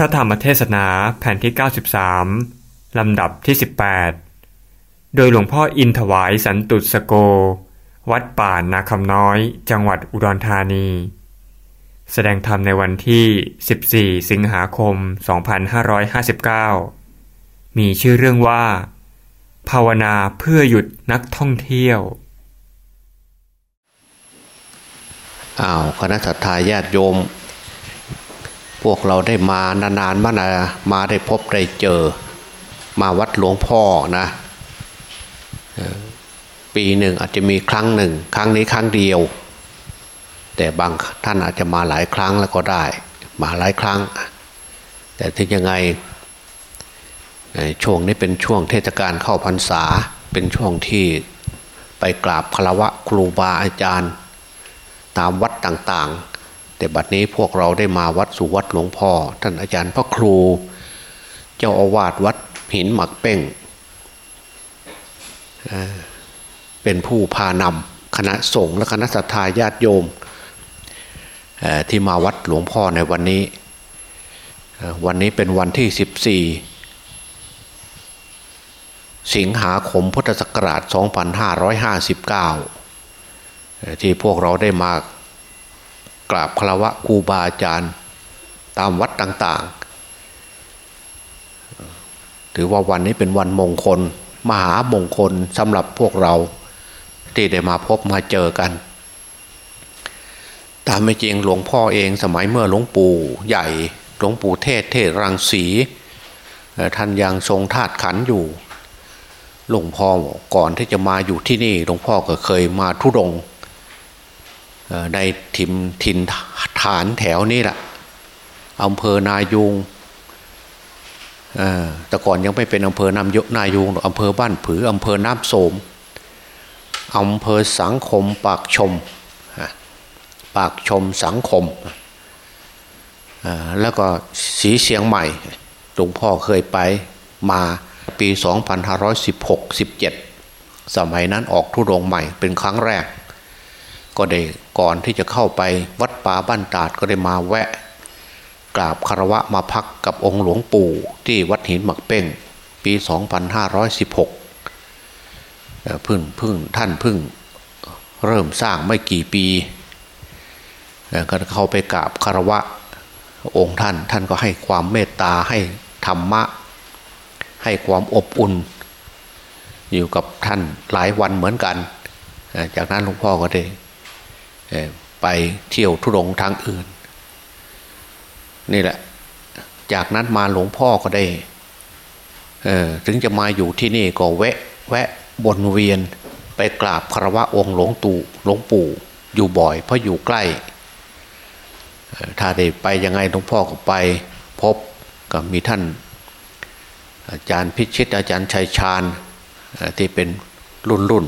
พระธรรมเทศนาแผ่นที่ 93 ลำดับที่ 18 โดยหลวงพ่ออินถวายสันตุสโก วัดป่านาคำน้อยจังหวัดอุดรธานี แสดงธรรมในวันที่ 14 สิงหาคม 2559 มีชื่อเรื่องว่า ภาวนาเพื่อหยุดนักท่องเที่ยว อ้าวคณะสัตยาญาติโยม พวกเราได้มานานๆมานะมาได้พบได้เจอ มาวัดหลวงพ่อนะปีหนึ่งอาจจะมีครั้งหนึ่ง ครั้งนี้ครั้งเดียว แต่บางท่านอาจจะมาหลายครั้งแล้วก็ได้ มาหลายครั้ง แต่ถึงยังไงช่วงนี้เป็นช่วงเทศกาลเข้าพรรษา เป็นช่วงที่ไปกราบคารวะครูบาอาจารย์ ตามวัดต่างๆ แต่บัดนี้พวกเราได้มาวัดสุวัดหลวงพ่อ ท่านอาจารย์พระครู เจ้าอาวาสวัดหินหมักเป้งเป็นผู้พานำคณะสงฆ์และคณะสัตยาญาติโยมที่มาวัดหลวงพ่อในวันนี้ วันนี้เป็นวันที่ 14 สิงหาคมพุทธศักราช 2559 ที่พวกเราได้มา กราบคารวะครูบาอาจารย์ตามวัดต่างๆ ถือว่าวันนี้เป็นวันมงคล มหามงคลสำหรับพวกเราที่ได้มาพบมาเจอกัน ตามไม่จริงหลวงพ่อเองสมัยเมื่อหลวงปู่ใหญ่หลวงปู่เทศเทศรังสีท่านยังทรงธาตุขันอยู่หลวงพ่อก่อนที่จะมาอยู่ที่นี่หลวงพ่อก็เคยมาทุดง ในทิมทินฐานแถวนี้แหละอำเภอนายูงแต่ก่อนยังไม่เป็นอำเภอนำยนายูงหรอกอำเภอบ้านผืออำเภอน้ำโสมอำเภอสังคมปากชม ปากชมสังคม แล้วก็สีเสียงใหม่หลวงพ่อเคยไปมาปี 2516-17 สมัยนั้นออกทุดงใหม่เป็นครั้งแรก ก็ได้ก่อนที่จะเข้าไปวัดป่าบ้านตาดก็ได้มาแวะ กราบคารวะมาพักกับองค์หลวงปู่ที่วัดหินหมักเป้งปี 2516เอ่อพึ่งพึ่งท่านพึ่งเริ่มสร้างไม่กี่ปีก็เข้าไปกราบคารวะองค์ท่านท่านก็ให้ความเมตตาให้ธรรมะ ให้ความอบอุ่น อยู่กับท่านหลายวันเหมือนกัน จากนั้นหลวงพ่อก็ได้ ไปเที่ยวทุรงทางอื่น นี่แหละ จากนั้นมาหลวงพ่อก็ได้ถึงจะมาอยู่ที่นี่ก็แวะ แวะวนเวียนไปกราบคารวะองค์หลวงตู่หลวงปู่อยู่บ่อย เพราะอยู่ใกล้ ถ้าได้ไปยังไงหลวงพ่อก็ไปพบกับมีท่าน อาจารย์พิชิตอาจารย์ชัยชาญที่เป็นรุ่นรุ่น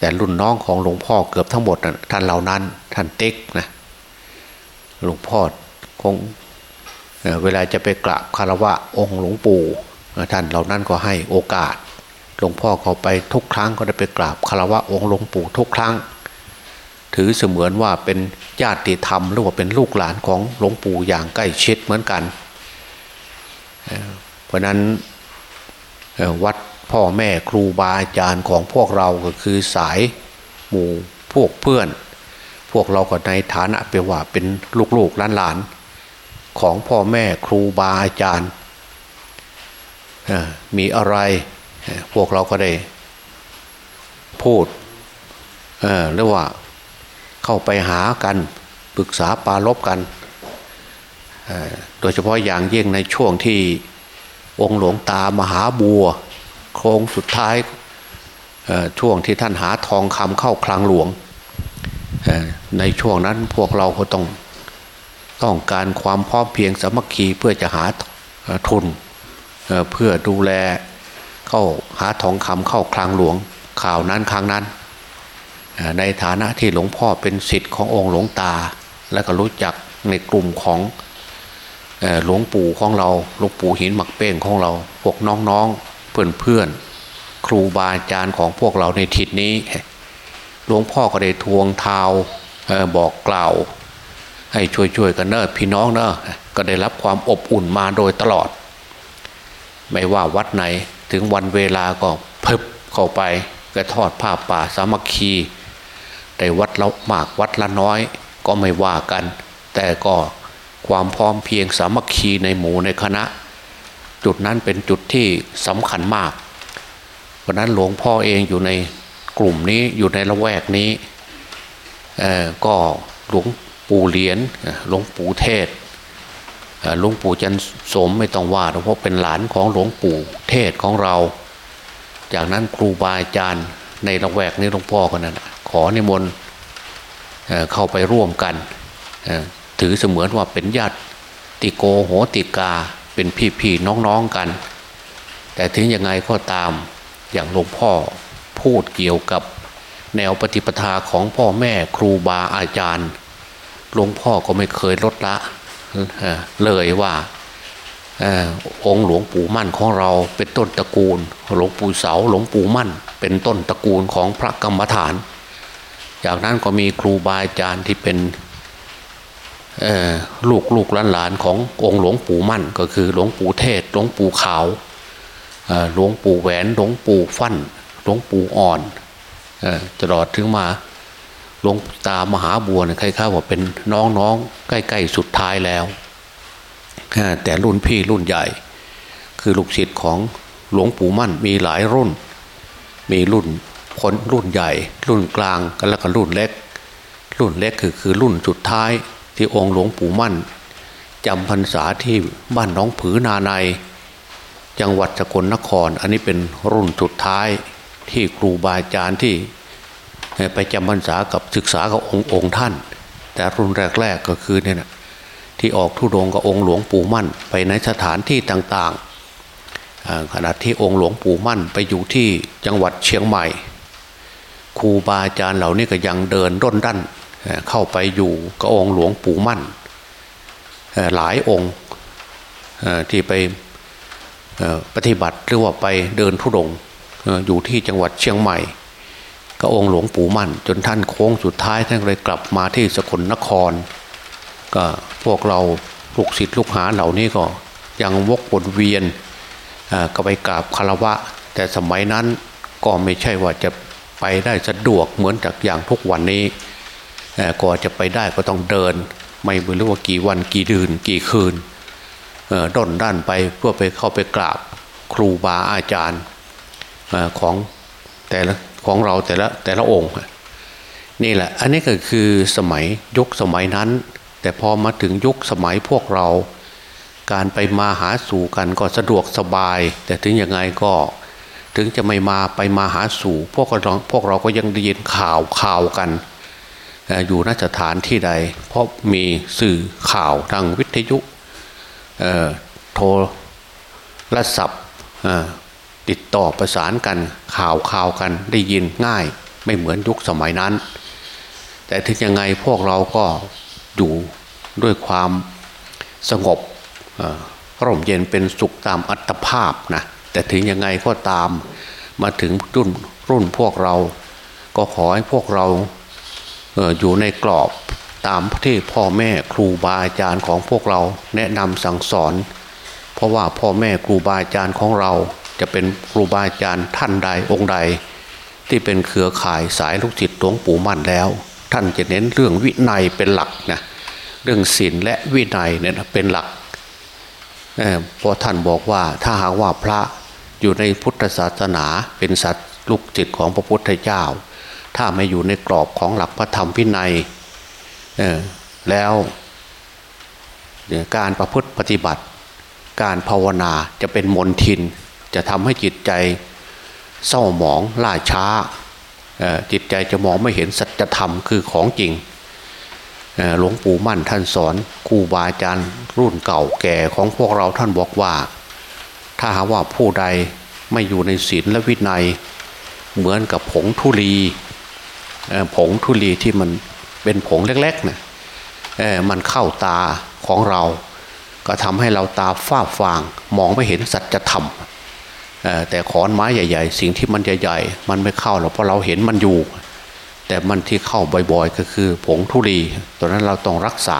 แต่รุ่นน้องของหลวงพ่อเกือบทั้งหมดนะท่านเหล่านั้นท่านเต็กนะหลวงพ่อคงเเวลาจะไปกราบคารวะองค์หลวงปู่ท่านเหล่านั้นก็ให้โอกาส หลวงพ่อเขาไปทุกครั้งก็ได้ไปกราบคารวะองค์หลวงปู่ทุกครั้ง ถือเสมือนว่าเป็นญาติธรรมหรือว่าเป็นลูกหลานของหลวงปู่อย่างใกล้ชิดเหมือนกัน เพราะนั้นวัด พ่อแม่ครูบาอาจารย์ของพวกเราก็คือสายหมู่พวกเพื่อน พวกเราก็ในฐานะเป็นว่าเป็นลูกๆหลานๆของพ่อแม่ครูบาอาจารย์ มีอะไรพวกเราก็ได้พูดเอ่อหรือว่าเข้าไปหากันปรึกษาปรารบกัน โดยเฉพาะอย่างยิ่งในช่วงที่องค์หลวงตามหาบัว โค้งสุดท้ายช่วงที่ท่านหาทองคำเข้าคลังหลวง ในช่วงนั้นพวกเราก็ต้องต้องการความพร้อมเพียงสมัคคีเพื่อจะหาทุนเพื่อดูแลเข้าหาทองคำเข้าคลังหลวงข่าวนั้นครั้งนั้น ในฐานะที่หลวงพ่อเป็นสิทธิ์ขององค์หลวงตา และก็รู้จักในกลุ่มของหลวงปู่ของเราหลวงปู่หินหมักเป้งของเราพวกน้องๆ เพื่อนๆ ครูบาอาจารย์ของพวกเราในทิศนี้ หลวงพ่อก็ได้ทวงท้าเอ่อบอกกล่าว ให้ช่วยๆกันเนอะพี่น้องเนอะก็ได้รับความอบอุ่นมาโดยตลอด ไม่ว่าวัดไหนถึงวันเวลาก็เพิบเข้าไปก็ทอดผ้าป่าสามัคคีแต่วัดละมากวัดละน้อย ก็ไม่ว่ากัน แต่ก็ความพร้อมเพียงสามัคคีในหมู่ในคณะ จุดนั้นเป็นจุดที่สำคัญมากเพราะนั้นหลวงพ่อเองอยู่ในกลุ่มนี้อยู่ในละแวกนี้ก็หลวงปู่เหรียญหลวงปู่เทศหลวงปู่จันสมไม่ต้องว่าเพราะเป็นหลานของหลวงปู่เทศของเรา จากนั้นครูบาอาจารย์ในละแวกนี้หลวงพ่อกันนขอนิมนต์เข้าไปร่วมกัน ถือเสมือนว่าเป็นญาติติโกโหติกา เป็นพี่ๆน้องๆกัน แต่ถึงยังไงก็ตามอย่างหลวงพ่อพูดเกี่ยวกับแนวปฏิปทาของพ่อแม่ครูบาอาจารย์หลวงพ่อก็ไม่เคยลดละเลยว่าองค์หลวงปู่มั่นของเราเป็นต้นตระกูล หลวงปู่เสาหลวงปู่มั่น เป็นต้นตระกูลของพระกรรมฐาน จากนั้นก็มีครูบาอาจารย์ที่เป็น ลูกลูกหลานขององค์หลวงปู่มั่น ก็คือหลวงปู่เทศหลวงปู่ขาวหลวงปู่แหวนหลวงปู่ฟั่นหลวงปู่อ่อนตลอดถึงมาหลวงตามหาบัวเนี่ยใครข้าว่าเป็นน้องๆใกล้ๆสุดท้ายแล้วแต่รุ่นพี่รุ่นใหญ่ คือลูกศิษย์ของหลวงปู่มั่นมีหลายรุ่น มีรุ่นคนรุ่นใหญ่ รุ่นกลางกันแล้วก็รุ่นเล็ก รุ่นเล็กคือคือรุ่นสุดท้าย ที่องค์หลวงปู่มั่นจำพรรษาที่บ้านน้องผือนาใน จังหวัดสกลนคร อันนี้เป็นรุ่นสุดท้ายที่ครูบาอาจารย์ที่ไปจำพรรษากับศึกษากับองค์องค์ท่าน แต่รุ่นแรก ๆก็คือเนี่ยนะที่ออกทุดงกับองค์หลวงปู่มั่น ไปในสถานที่ต่างๆขณะที่องค์หลวงปู่มั่นไปอยู่ที่จังหวัดเชียงใหม่ครูบาอาจารย์เหล่านี้ก็ยังเดินด้นดัน เข้าไปอยู่กับองค์หลวงปู่มั่น หลายองค์ที่ไปปฏิบัติหรือว่าไปเดินทุดงอยู่ที่จังหวัดเชียงใหม่ ก็องค์หลวงปู่มั่น จนท่านโค้งสุดท้ายท่านเลยกลับมาที่สกลนคร ก็พวกเราลูกศิษย์ลูกหาเหล่านี้ก็ยังวกวนเวียนก็ไปกราบคารวะ แต่สมัยนั้นก็ไม่ใช่ว่าจะไปได้สะดวกเหมือนจากอย่างทุกวันนี้ ก่อนจะไปได้ก็ต้องเดิน ไม่รู้ว่ากี่วันกี่เดือนกี่คืนด้นด้านไปเพื่อไปเข้าไปกราบครูบาอาจารย์ของแต่ละของเราแต่ละแต่ละองค์ นี่แหละ อันนี้ก็คือสมัยยุคสมัยนั้น แต่พอมาถึงยุคสมัยพวกเรา การไปมาหาสู่กันก็สะดวกสบาย แต่ถึงยังไงก็ถึงจะไม่มาไปมาหาสู่ พวกเราพวกเราก็ยังได้ยินข่าวข่าวกัน อยู่นสถานที่ใด เพราะมีสื่อข่าวทางวิทยุโทรศัพท์ติดต่อประสานกันข่าวข่าวกันได้ยินง่ายไม่เหมือนยุคสมัยนั้น แต่ถึงยังไงพวกเราก็อยู่ด้วยความสงบร่มเย็นเป็นสุขตามอัตภาพนะแต่ถึงยังไงก็ตามมาถึงรุ่นรุ่นพวกเรา ก็ขอให้พวกเรา อยู่ในกรอบตามที่พ่อแม่ครูบาอาจารย์ของพวกเราแนะนำสั่งสอน เพราะว่าพ่อแม่ครูบาอาจารย์ของเราจะเป็นครูบาอาจารย์ท่านใดองค์ใด ที่เป็นเครือข่ายสายลูกศิษย์หลวงปู่มั่นแล้ว ท่านจะเน้นเรื่องวินัยเป็นหลักนะเรื่องศีลและวินัยเนี่ยเป็นหลักเพราะท่านบอกว่าถ้าหากว่าพระอยู่ในพุทธศาสนาเป็นสัตว์ลูกจิตของพระพุทธเจ้า ถ้าไม่อยู่ในกรอบของหลักพระธรรมวินัยแล้วการประพฤติปฏิบัติ การภาวนาจะเป็นมนทิน จะทำให้จิตใจเศร้าหมองล่าช้าจิตใจจะมองไม่เห็นสัจธรรมคือของจริงหลวงปู่มั่นท่านสอนครูบาอาจารย์รุ่นเก่าแก่ของพวกเราท่านบอกว่า ถ้าหาว่าผู้ใดไม่อยู่ในศีลและวินัย เหมือนกับผงทุลี ผงทุลีที่มันเป็นผงเล็กๆเนะี่ยมันเข้าตาของเรา ก็ทำให้เราตาฝ้าฟาง มองไม่เห็นสัจธรรมแต่ขอนไม้ใหญ่ ๆ สิ่งที่มันใหญ่ๆมันไม่เข้าหรอกเพราะเราเห็นมันอยู่ แต่มันที่เข้าบ่อยๆ ก็คือผงทุลีตัวนั้นเราต้องรักษา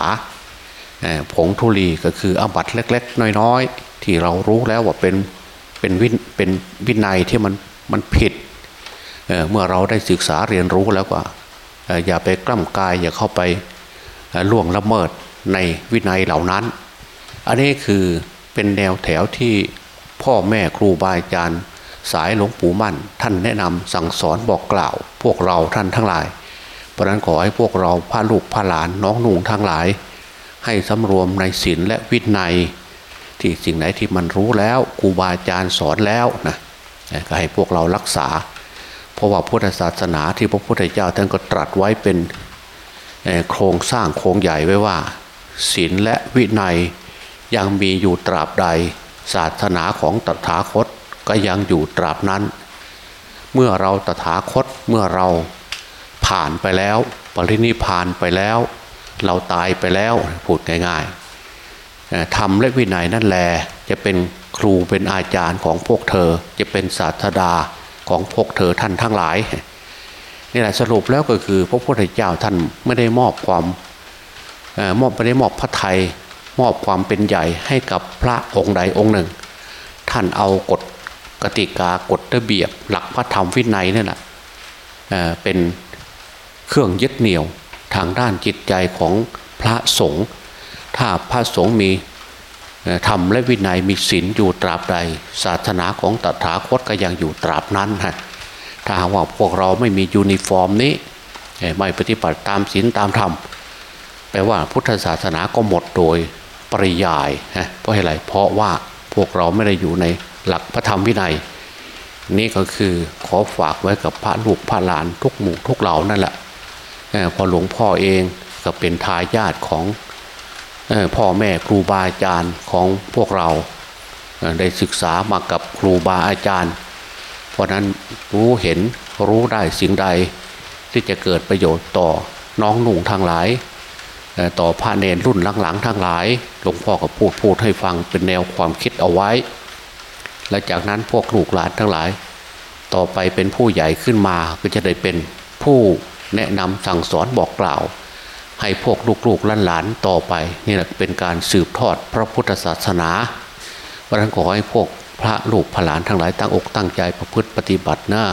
ผงทุลีก็คืออาบัตเล็ก ๆ น้อยๆ ที่เรารู้แล้วว่าเป็นเป็นวินเป็นวินัยที่มันมันผิด เเมื่อเราได้ศึกษาเรียนรู้แล้วว่าอย่าไปกล้ำกายอย่าเข้าไปล่วงละเมิดในวินัยเหล่านั้น อันนี้คือเป็นแนวแถวที่พ่อแม่ครูบาอาจารย์สายหลวงปู่มั่น ท่านแนะนำสั่งสอนบอกกล่าว พวกเราท่านทั้งหลาย เพราะนั้นขอให้พวกเราพาลูกพาหลานน้องหนุ่งทั้งหลาย ให้สำรวมในศีลและวินัย ที่สิ่งไหนที่มันรู้แล้วครูบาอาจารย์สอนแล้วนะก็ให้พวกเรารักษา เพราะว่าพุทธศาสนาที่พระพุทธเจ้าท่านก็ตรัสไว้เป็นโครงสร้างโครงใหญ่ไว้ว่าศีลและวินัยยังมีอยู่ตราบใด ศาสนาของตถาคตก็ยังอยู่ตราบนั้น เมื่อเราตถาคตเมื่อเราผ่านไปแล้ว ปรินิพานไปแล้ว เราตายไปแล้วพูดง่ายๆทำและวินัยนั่นแหละจะเป็นครูเป็นอาจารย์ของพวกเธอจะเป็นศาสดา ของพวกเธอท่านทั้งหลายนี่แหละสรุปแล้วก็คือ พระพุทธเจ้าท่านไม่ได้มอบความมอบไม่ได้มอบพระไทยมอบความเป็นใหญ่ให้กับพระองค์ใดองค์หนึ่ง ท่านเอากฎกติกากฎระเบียบ หลักพระธรรมวินัยนี่แหละเป็นเครื่องยึดเหนี่ยวทางด้านจิตใจของพระสงฆ์ถ้าพระสงฆ์มี ธรรมและวินัยมีศีลอยู่ตราบใด ศาสนาของตถาคตก็ยังอยู่ตราบนั้นฮะถ้าหากว่าพวกเราไม่มียูนิฟอร์มนี้ ไม่ปฏิบัติตามศีลตามธรรมแปลว่าพุทธศาสนาก็หมดโดยปริยายนะเพราะอะไรเพราะว่าพวกเราไม่ได้อยู่ในหลักพระธรรมวินัย นี่ก็คือขอฝากไว้กับพระลูกพระหลานทุกหมู่ทุกเหล่านั่นแหละพอหลวงพ่อเองก็เป็นทายาทของ พ่อแม่ครูบาอาจารย์ของพวกเราได้ศึกษามากับครูบาอาจารย์ เพราะนั้นรู้เห็นรู้ได้สิ่งใด ที่จะเกิดประโยชน์ต่อน้องหนุ่งทางหลาย ต่อพระเนรรุ่นหลังๆทั้งหลายหลวงพ่อก็พูดพูดให้ฟังเป็นแนวความคิดเอาไว้ และจากนั้นพวกลูกหลานทั้งหลาย ต่อไปเป็นผู้ใหญ่ขึ้นมาก็จะได้เป็นผู้แนะนำสั่งสอนบอกกล่าว ให้พวกลูกๆหลานๆต่อไปนี่แหละเป็นการสืบทอดพระพุทธศาสนาเพราะนั้นขอให้พวกพระลูกพระหลานทั้งหลายตั้งอกตั้งใจประพฤติปฏิบัติหน้า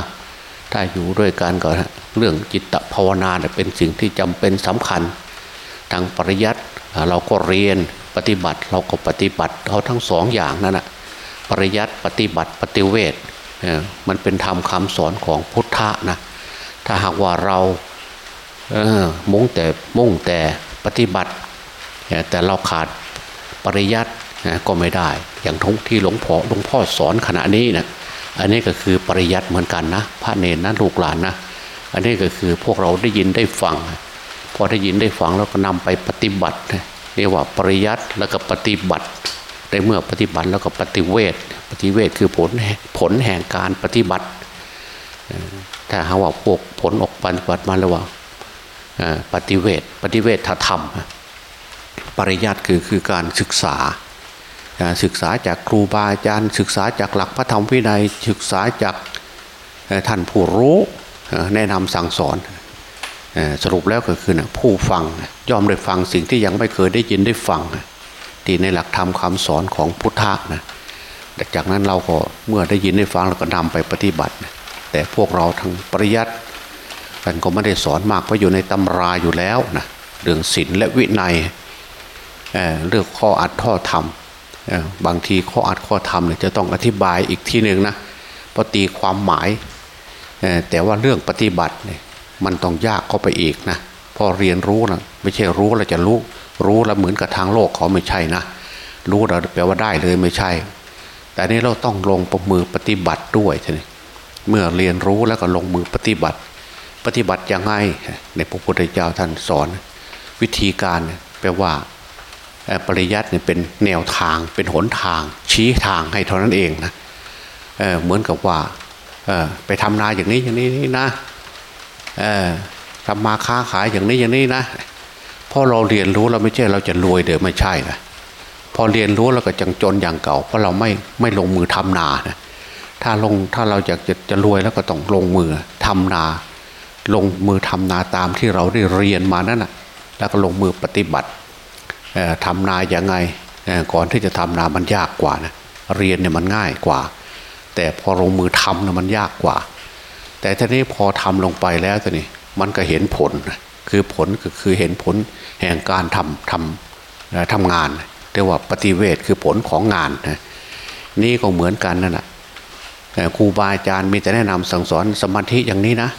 ถ้าอยู่ด้วยกันก็เรื่องจิตภาวนาเป็นสิ่งที่จำเป็นสำคัญ ทางปริยัติเราก็เรียนปฏิบัติเราก็ปฏิบัติเอาทั้งสองอย่างนั่นแหะปริยัติปฏิบัติปฏิเวทมันเป็นธรรมคาสอนของพุทธะนะถ้าหากว่าเรา มุ่งแต่มุ่งแต่ปฏิบัติ แต่เราขาดปริยัติก็ไม่ได้ อย่างทุกที่หลวงพ่อหลวงพ่อสอนขณะนี้นะอันนี้ก็คือปริยัติเหมือนกันนะ พระเนรนะลูกหลานนะอันนี้ก็คือพวกเราได้ยินได้ฟัง พอได้ยินได้ฟังแล้วก็นำไปปฏิบัติเรียกว่าปริยัติแล้วก็ปฏิบัติในเมื่อปฏิบัติแล้วก็ปฏิเวทปฏิเวทคือผลผลแห่งการปฏิบัติถ้าหาว่าพวกผลออกปฏิบัติมาแล้วว่า ปฏิเวทปฏิเวทธรรม ปริยัติคือคือการศึกษา ศึกษาจากครูบาอาจารย์ ศึกษาจากหลักพระธรรมวินัย ศึกษาจากท่านผู้รู้แนะนำสั่งสอนสรุปแล้วก็คือนะผู้ฟังยอมได้ฟังสิ่งที่ยังไม่เคยได้ยินได้ฟังที่ในหลักธรรมคาสอนของพุทธะนะจากนั้นเราก็เมื่อได้ยินได้ฟังเราก็นำไปปฏิบัติ แต่พวกเราทางปริยัติ กันก็ไม่ได้สอนมากเพราะอยู่ในตำราอยู่แล้วนะเรื่องศีลและวินัยเเรื่องข้ออัดข้อธรรมบางทีข้ออัดข้อธรรมเนี่ยจะต้องอธิบายอีกทีหนึ่งนะพอตีความหมายแต่ว่าเรื่องปฏิบัติเนี่ยมันต้องยากเข้าไปอีกนะพอเรียนรู้นะไม่ใช่รู้แล้วจะรู้รู้แล้วเหมือนกับทางโลกเขาไม่ใช่นะรู้แล้วแปลว่าได้เลยไม่ใช่ แต่นี้เราต้องลงประมือปฏิบัติด้วยทีนี้เมื่อเรียนรู้แล้วก็ลงมือปฏิบัติ ปฏิบัติยังไงในพระพุทธเจ้าท่านสอน วิธีการแปลว่าปริยัติเนี่ยเป็นแนวทางเป็นหนทาง ชี้ทางให้เท่านั้นเองนะเเหมือนกับว่าไปทำนาอย่างนี้อย่างนี้นะทำมาค้าขายอย่างนี้อย่างนี้นะพอเราเรียนรู้เราไม่ใช่เราจะรวยเดี๋ยวไม่ใช่นะพอเรียนรู้เราก็จังจนอย่างเก่า เพราะเราไม่ไม่ลงมือทำนานะถ้าลงถ้าเราอยากจะจะรวยแล้วก็ต้องลงมือทำนา ลงมือทำนาตามที่เราได้เรียนมานั่นนะแล้วก็ลงมือปฏิบัติทำนาอย่างไงก่อนที่จะทำนามันยากกว่านะเรียนเนี่ยมันง่ายกว่า แต่พอลงมือทำนี่ยมันยากกว่า แต่ทีนี้พอทำลงไปแล้วทีนี้มันก็เห็นผล คือผลก็คือเห็นผลแห่งการทำทำทำงานเรียกว่าปฏิเวทคือผลของงานนะนี่ก็เหมือนกันนั่นแหละครูบาอาจารย์มีแต่แนะนำสั่งสอนสมาธิอย่างนี้นะ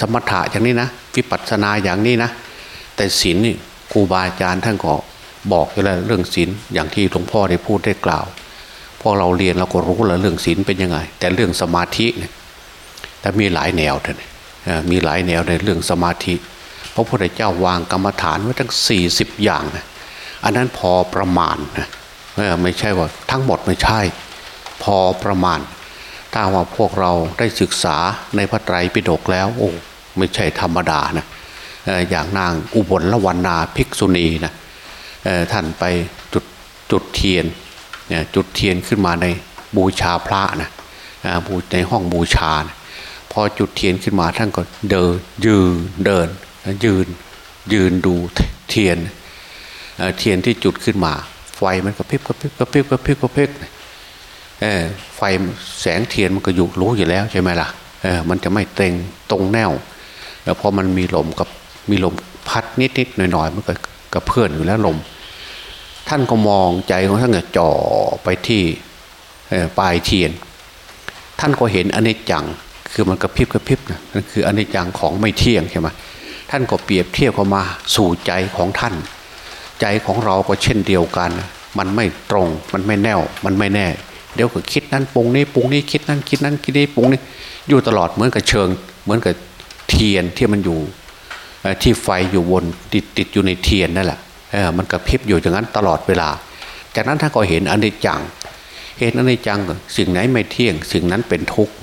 สมถะอย่างนี้นะวิปัสสนาอย่างนี้นะ แต่ศีลนี่ครูบาอาจารย์ท่านก็บอกอยู่แล้วเรื่องศีลอย่างที่หลวงพ่อได้พูดได้กล่าวพอเราเรียนเราก็รู้แล้วเรื่องศีลเป็นยังไง แต่เรื่องสมาธิเนี่ยแต่มีหลายแนวท่านมีหลายแนวในเรื่องสมาธิพระพุทธเจ้าวางกรรมฐานไว้ทั้งสี่สิบอย่างนะอันนั้นพอประมาณนะไม่ใช่ว่าทั้งหมดไม่ใช่ พอประมาณ ถ้าว่าพวกเราได้ศึกษาในพระไตรปิฎกแล้วโอ้ไม่ใช่ธรรมดานะอย่างนางอุบลละวันนาภิกษุณีนะท่านไปจุดจุดเทียนจุดเทียนขึ้นมาในบูชาพระนะในห้องบูชานะพอจุดเทียนขึ้นมาท่านก็เดินยืนเดินยืนยืนดูเทียนเทียนที่จุดขึ้นมา ไฟมันกระพริบกระพริบกระพริบกระพริบกระพริบ ไฟแสงเทียนมันก็อยู่รู้อยู่แล้วใช่ไหมล่ะมันจะไม่เต็งตรงแนวแล้วพอมันมีลมกับมีลมพัดนิดนิดหน่อยหน่อยมันก็กระเพื่อนอยู่แล้วลม ท่านก็มองใจของท่านก็จ่อไปที่ปลายเทียน ท่านก็เห็นอนิจจังคือมันกระพริบกระพริบนะนั่นคืออนิจจังของไม่เที่ยงใช่ไหมท่านก็เปรียบเทียบเข้ามาสู่ใจของท่าน ใจของเราก็เช่นเดียวกัน มันไม่ตรงมันไม่แน่วมันไม่แน่ เดี๋ยวก็คิดนั้นปรุงนี้ปรุงนี้คิดนั้นคิดนั้นคิดนี้ปรุงนี้อยู่ตลอดเหมือนกับเชิง เหมือนกับเทียนที่มันอยู่ที่ไฟอยู่วนติดติดอยู่ในเทียนนั่นแหละมันกระพริบอยู่อย่างนั้นตลอดเวลา จากนั้นท่านก็เห็นอนิจจัง เห็นอนิจจังสิ่งไหนไม่เที่ยง สิ่งนั้นเป็นทุกข์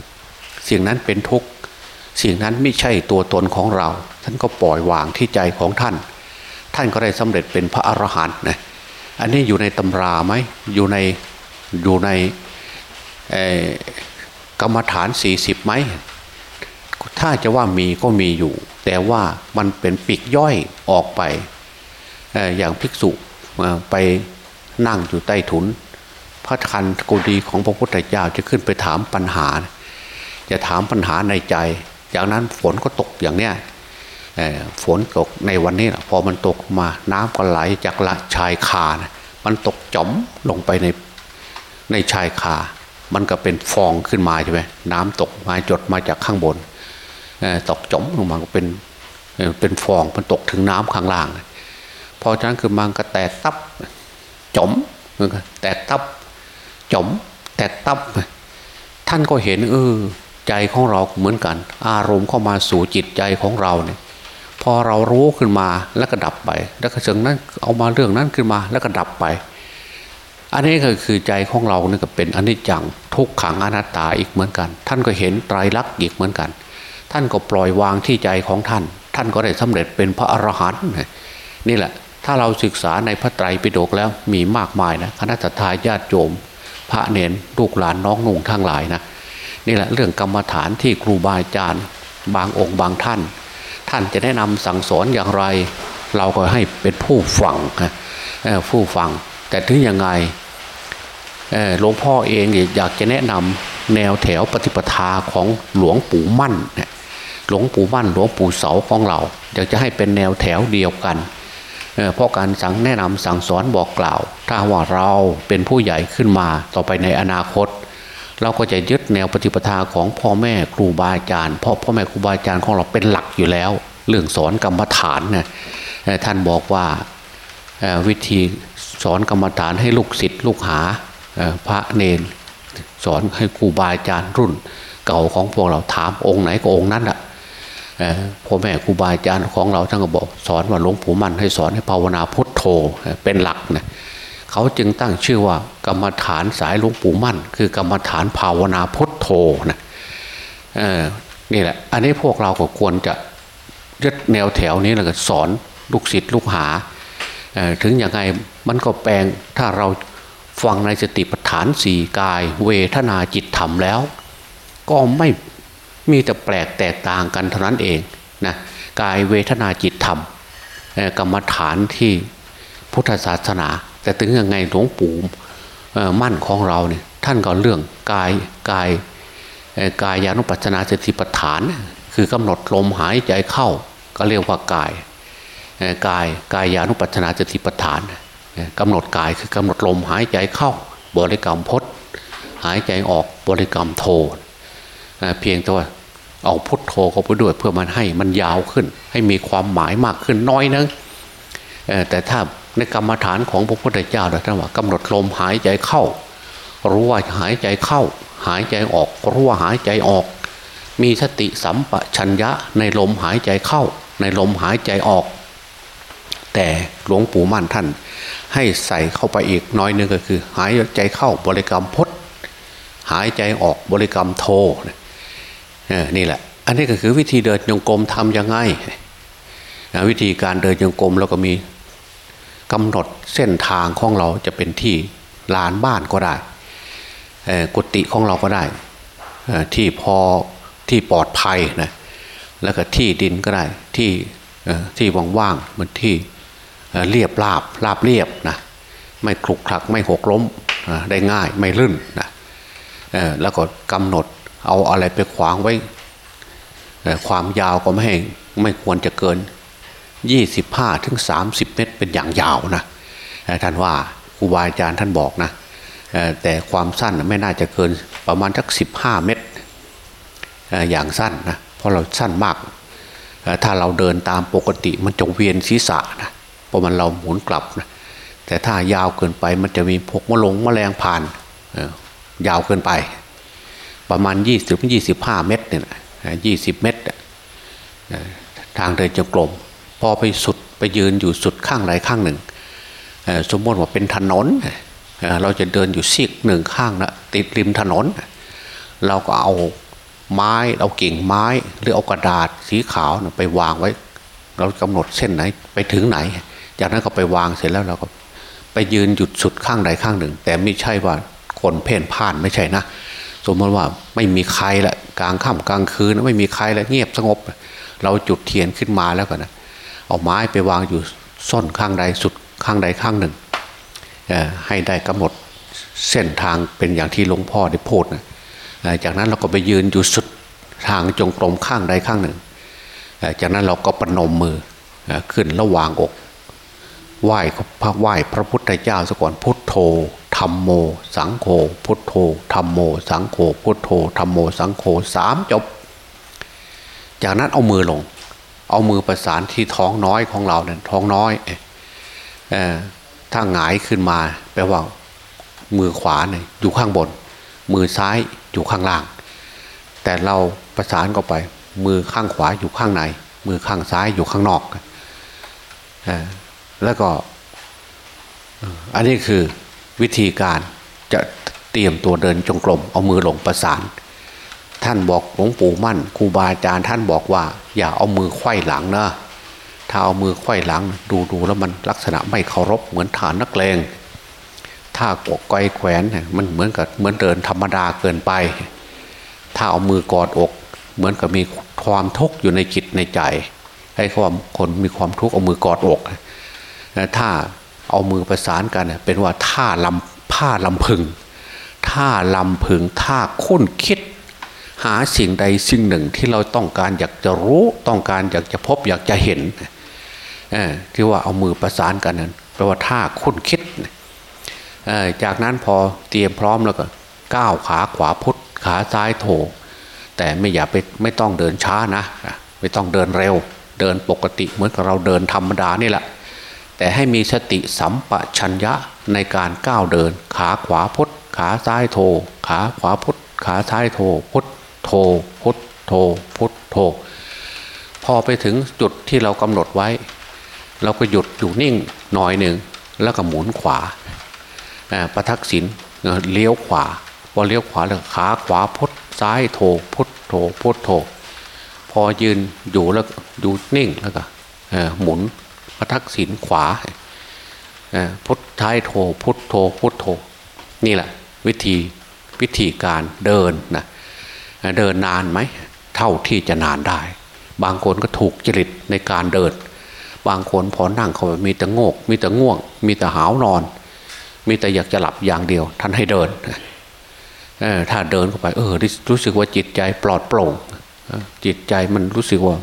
สิ่งนั้นเป็นทุกข์สิ่งนั้นไม่ใช่ตัวตนของเรา ท่านก็ปล่อยวางที่ใจของท่าน ท่านก็ได้สำเร็จเป็นพระอรหันต์นะอันนี้อยู่ในตำราไหมอยู่ในอยู่ใน กรรมฐานสี่สิบไหมถ้าจะว่ามีก็มีอยู่ แต่ว่ามันเป็นปีกย่อยออกไปอย่างภิกษุไปนั่งอยู่ใต้ถุน พระคันกุฎีของพระพุทธเจ้าจะขึ้นไปถามปัญหา จะถามปัญหาในใจ จากนั้นฝนก็ตกอย่างเนี้ยฝนตกในวันนี้พอมันตกมาน้ำก็ไหลจากละชายคานะมันตกจมลงไปในในชายคา มันก็เป็นฟองขึ้นมาใช่ไหมน้ำตกมาจดมาจากข้างบนตกจมลงมาก็เป็นเป็นฟองมันตกถึงน้ำข้างล่างพอฉะนั้นคือมันก็แตกตับจ๋อมแตกตับจมแตกตับ ท่านก็เห็นเออใจของเราเหมือนกัน อารมณ์เข้ามาสู่จิตใจของเราเนี่ยพอเรารู้ขึ้นมาแล้วก็ดับไป แล้วก็เชิงนั้นเอามาเรื่องนั้นขึ้นมาแล้วก็ดับไป อันนี้ก็คือใจของเราเนี่ยก็เป็นอนิจจังทุกขังอนัตตาอีกเหมือนกัน ท่านก็เห็นไตรลักษณ์อีกเหมือนกัน ท่านก็ปล่อยวางที่ใจของท่าน ท่านก็ได้สำเร็จเป็นพระอรหันต์นี่แหละ ถ้าเราศึกษาในพระไตรปิฎกแล้วมีมากมายนะคณะทาญาติโยมพระเนนลูกหลานน้องนุ่งทั้งหลายนะนี่แหละเรื่องกรรมฐานที่ครูบาอาจารย์บางองค์บางท่าน ท่านจะแนะนำสั่งสอนอย่างไร เราก็ให้เป็นผู้ฟังผู้ฟัง แต่ถึงยังไง หลวงพ่อเองอยากจะแนะนำแนวแถวปฏิปทาของหลวงปู่มั่นหลวงปู่มั่นหลวงปู่เสาของเราอยากจะให้เป็นแนวแถวเดียวกันเพราะการสั่งแนะนำสั่งสอนบอกกล่าว ถ้าว่าเราเป็นผู้ใหญ่ขึ้นมาต่อไปในอนาคต เราก็จะยึดแนวปฏิปทาของพ่อแม่ครูบาอาจารย์เพราะพ่อแม่ครูบาอาจารย์ของเราเป็นหลักอยู่แล้ว เรื่องสอนกรรมฐานนะท่านบอกว่าวิธีสอนกรรมฐานให้ลูกศิษย์ลูกหา พระเนนสอนให้ครูบาอาจารย์รุ่น เก่าของพวกเราถามองค์ไหนก็องค์นั้นแหละพ่อแม่ครูบาอาจารย์ของเราท่านก็บอกสอนว่าหลวงปู่มันให้สอนให้ภาวนาพุทโธเป็นหลักนะเขาจึงตั้งชื่อว่ากรรมฐานสายหลวงปู่มั่น คือกรรมฐานภาวนาพุทโธนะนี่แหละ อันนี้พวกเราก็ควรจะยึดแนวแถวนี้แล้วก็สอนลูกศิษย์ลูกหาถึงยังไงมันก็แปลงถ้าเรา ฟังในสติปัฏฐานสี่กาย เวทนาจิตธรรมแล้ว ก็ไม่มีแต่แปลกแตกต่างกันเท่านั้นเองนะกายเวทนาจิตธรรมกรรมฐานที่พุทธศาสนา แต่ถึงยังไงหลวงปู่มั่นของเราเนี่ยท่านก็เรื่องกายกายกายานุปัจนาสติปัฏฐาน คือกำหนดลมหายใจเข้า ก็เรียกว่ากายกายกายานุปัจนาสติปัฏฐาน กำหนดกายคือกำหนดลมหายใจเข้าบริกรรมพดหายใจออกบริกรรมโทเพียงแต่ว่าเอาพุทโธเข้าไปด้วยเพื่อมันให้มันยาวขึ้น ให้มีความหมายมากขึ้นน้อยนึงแต่ถ้าในกรรมฐานของพระพุทธเจ้าเราท่านว่ากำหนดลมหายใจเข้า รู้ว่าหายใจเข้า หายใจออกรู้ว่าหายใจออก มีสติสัมปชัญญะในลมหายใจเข้า ในลมหายใจออก แต่หลวงปู่มั่นท่าน ให้ใส่เข้าไปอีกน้อยนึงก็คือ หายใจเข้าบริกรรมพดหายใจออกบริกรรมโทนี่แหละ อันนี้ก็คือวิธีเดินจงกรมทำยังไงวิธีการเดินจงกรมเราก็มีกำหนดเส้นทางของเราจะเป็นที่ลานบ้านก็ได้กุฏิของเราก็ได้ที่พอที่ปลอดภัยนะแล้วก็ที่ดินก็ได้ที่ที่ว่างๆมันที่ เรียบราบราบเรียบนะไม่คลุกคลักไม่หกล้มได้ง่ายไม่ลื่นนะแล้วก็กำหนดเอาอะไรไปขวางไว้ความยาวก็ไม่ให้ไม่ควรจะเกิน 25ถึง30 เมตรเป็นอย่างยาวนะท่านว่าครูบาอาจารย์ท่านบอกนะแต่ความสั้นไม่น่าจะเกินประมาณสัก 15 เมตรอย่างสั้นนะเพราะเราสั้นมาก ถ้าเราเดินตามปกติมันจะเวียนศีรษะนะ เพราะมันเราหมุนกลับนะแต่ถ้ายาวเกินไปมันจะมีพวกมะลงมะแรงผ่านยาวเกินไป ประมาณยี่สิบยี่สิบห้าเมตรเนี่ยยี่สิบเมตร ทางเดินจงกรมพอไปสุดไปยืนอยู่สุดข้างใดข้างหนึ่ง สมมติว่าเป็นถนน เราจะเดินอยู่ซีกหนึ่งข้างนะติดริมถนน เราก็เอาไม้เอากิ่งไม้หรือเอากระดาษสีขาวไปวางไว้ เรากำหนดเส้นไหนไปถึงไหน จากนั้นก็ไปวางเสร็จแล้วเราก็ ไปยืนหยุดสุดข้างใดข้างหนึ่ง แต่ไม่ใช่ว่าคนเพ่นพ่านไม่ใช่นะสมมติว่าไม่มีใครละกลางค่ำกลางคืนไม่มีใครละเงียบสงบ เราจุดเทียนขึ้นมาแล้วก็นะเอาไม้ไปวางอยู่ส้นข้างใดสุดข้างใดข้างหนึ่งให้ได้กำหนดเส้นทางเป็นอย่างที่หลวงพ่อได้พูดนะจากนั้นเราก็ไปยืนอยู่สุดทางจงกรมข้างใดข้างหนึ่ง จากนั้นเราก็ปนมมือขึ้นระหว่างอก ไหว้พระไหว้พระพุทธเจ้าสก่อนพุทโธธรรมโม สังโฆพุทโธธรรมโม สังโฆพุทโธธรรมโม สังโฆสามจบ จากนั้นเอามือลง เอามือประสานที่ท้องน้อยของเราเนี่ยท้องน้อยเออถ้าหงายขึ้นมา แปลว่า มือขวาเนี่ยอยู่ข้างบน มือซ้ายอยู่ข้างล่าง แต่เราประสานก็ไป มือข้างขวาอยู่ข้างใน มือข้างซ้ายอยู่ข้างนอก แล้วก็ อันนี้คือวิธีการจะเตรียมตัวเดินจงกรมเอามือลงประสาน ท่านบอกหลวงปู่มั่นครูบาอาจารย์ท่านบอกว่า อย่าเอามือไขว้หลังนะถ้าเอามือไขว้หลัง ดูดูแล้วมันลักษณะไม่เคารพเหมือนฐานนักเลงถ้ากกไกแขวนมันเหมือนกับเหมือนเดินธรรมดาเกินไป ถ้าเอามือกอดอก เหมือนกับมีความทุกข์อยู่ในจิตในใจให้ความคนมีความทุกข์เอามือกอดอก ถ้าเอามือประสานกันเป็นว่าท่าลำผ้าลำพึงท่าลำพึงท่าคุ้นคิด หาสิ่งใดสิ่งหนึ่งที่เราต้องการอยากจะรู้ต้องการอยากจะพบอยากจะเห็นที่ว่าเอามือประสานกันนั้นแปลว่าท่าคุ้นคิดจากนั้นพอเตรียมพร้อมแล้วก็ก้าวขาขวาพุทขาซ้ายโถ แต่ไม่อย่าไปไม่ต้องเดินช้านะ ไม่ต้องเดินเร็ว เดินปกติเหมือนกับเราเดินธรรมดานี่แหละ แต่ให้มีสติสัมปชัญญะในการก้าวเดิน ขาขวาพุทขาซ้ายโถขาขวาพุทขาซ้ายโถพุทโถพุทโถพุทโถพอไปถึงจุดที่เรากำหนดไว้ เราก็หยุดอยู่นิ่งหน่อยหนึ่งแล้วก็หมุนขวาประทักษิณเลี้ยวขวาพอเลี้ยวขวาแล้วขาขวาพุทซ้ายโถพุทโถพุทโถพอยืนอยู่แล้วอยู่นิ่งแล้วก็หมุน ระทักษิณขวาพุทท้ายโถพุทโถพุทโถนี่แหละ วิธีวิธีการเดินนะเดินนานไหมเท่าที่จะนานได้ บางคนก็ถูกจริตในการเดิน บางคนพอนั่งเขามีแต่งก มีแต่ง่วง มีแต่หาวนอน มีแต่อยากจะหลับอย่างเดียว ท่านให้เดินถ้าเดินเข้าไป เออ รู้สึกว่าจิตใจปลอดโปร่งจิตใจมันรู้สึกว่า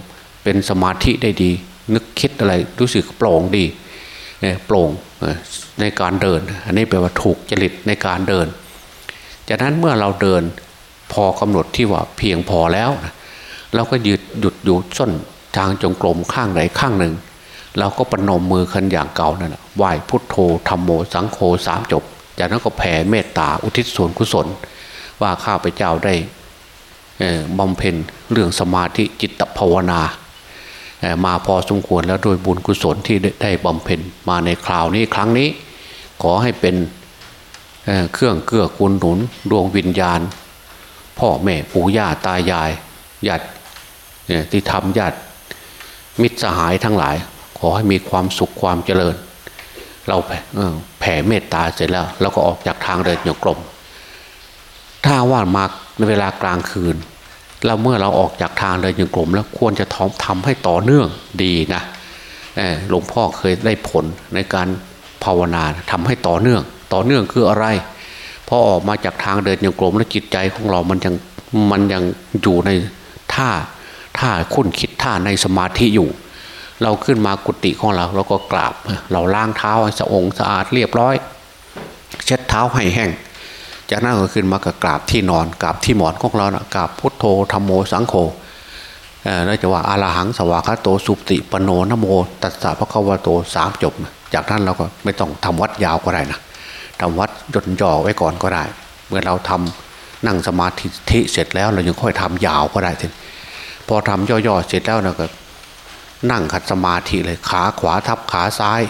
เป็นสมาธิได้ดี นึกคิดอะไรรู้สึกโปร่งดีโปร่งในการเดิน อันนี้แปลว่าถูกจริตในการเดิน จากนั้นเมื่อเราเดินพอกำหนดที่ว่าเพียงพอแล้ว เราก็หยุดหยุดอยู่ส้นทางจงกรมข้างไหนข้างหนึ่ง เราก็ปนมมือขันอย่างเก่านั่นแหะไหว้พุทโธธรรมโมสังโฆสามจบ จากนั้นก็แผ่เมตตาอุทิศส่วนกุศล ว่าข้าพเจ้าได้บำเพ็ญเรื่องสมาธิจิตภาวนา มาพอสมควรแล้วโดยบุญกุศลที่ได้บำเพ็ญมาในคราวนี้ครั้งนี้ ขอให้เป็นเครื่องเกื้อกูลหนุนดวงวิญญาณ พ่อแม่ปู่ย่าตายายญาติที่ทำญาติมิตรสหายทั้งหลาย ขอให้มีความสุขความเจริญ เราแผ่เมตตาเสร็จแล้วเราก็ออกจากทางเดินโยกลม ถ้าว่ามาในเวลากลางคืน เราเมื่อเราออกจากทางเดินโยกลมแล้วควรจะท้อมทำให้ต่อเนื่องดีนะหลวงพ่อเคยได้ผลในการภาวนาทำให้ต่อเนื่อง ต่อเนื่องคืออะไรพอออกมาจากทางเดินโยกลมแล้วจิตใจของเรามันยังมันยังอยู่ในท่าท่าคุ้นคิดท่าในสมาธิอยู่ เราขึ้นมากุฏิของเราเราก็กราบ เราล้างเท้าสะองสะอาดเรียบร้อย เช็ดเท้าให้แห้ง จากนั้นก็ขึ้นมากกราบที่นอนกราบที่หมอนของเรานะกราบพุทโธธรรมโมสังโฆแล้วจะว่าอาลาหังสวากาโตสุปติปโนนโม ตัสสะพระคัมภโตสามจบ จากนั้นเราก็ไม่ต้องทำวัดยาวก็ได้นะทำวัดจดจ่อไว้ก่อนก็ได้ เมื่อเราทำนั่งสมาธิเสร็จแล้วเรายังค่อยทำยาวก็ได้ทีพอทำย่อๆเสร็จแล้วนะก็นั่งขัดสมาธิเลยขาขวาทับขาซ้าย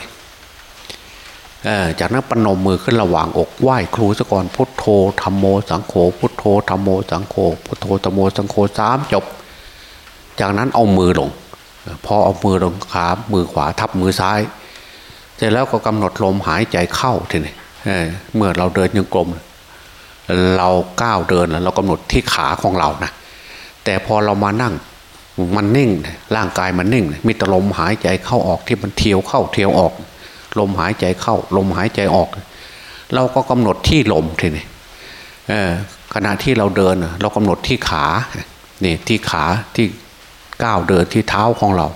จากนั้นปนมมือขึ้นระหว่างอกไหว้ครูสกอนพุทโธธรรมโมสังโฆพุทโธธรรมโมสังโฆพุทโธธรรมโมสังโฆสามจบ จากนั้นเอามือลง พอเอามือลงขามือขวาทับมือซ้าย เสร็จแล้วก็กำหนดลมหายใจเข้าทีนี้เมื่อเราเดินยังกลม เราก้าวเดินแล้วเรากำหนดที่ขาของเรานะแต่พอเรามานั่งมันนิ่งร่างกายมันนิ่งมีแต่ลมหายใจเข้าออกที่มันเที่ยวเข้าเที่ยวออก ลมหายใจเข้า ลมหายใจออก เราก็กำหนดที่ลมทีนี้ขณะที่เราเดิน เรากำหนดที่ขานี่ที่ขาที่ก้าวเดินที่เท้าของเรา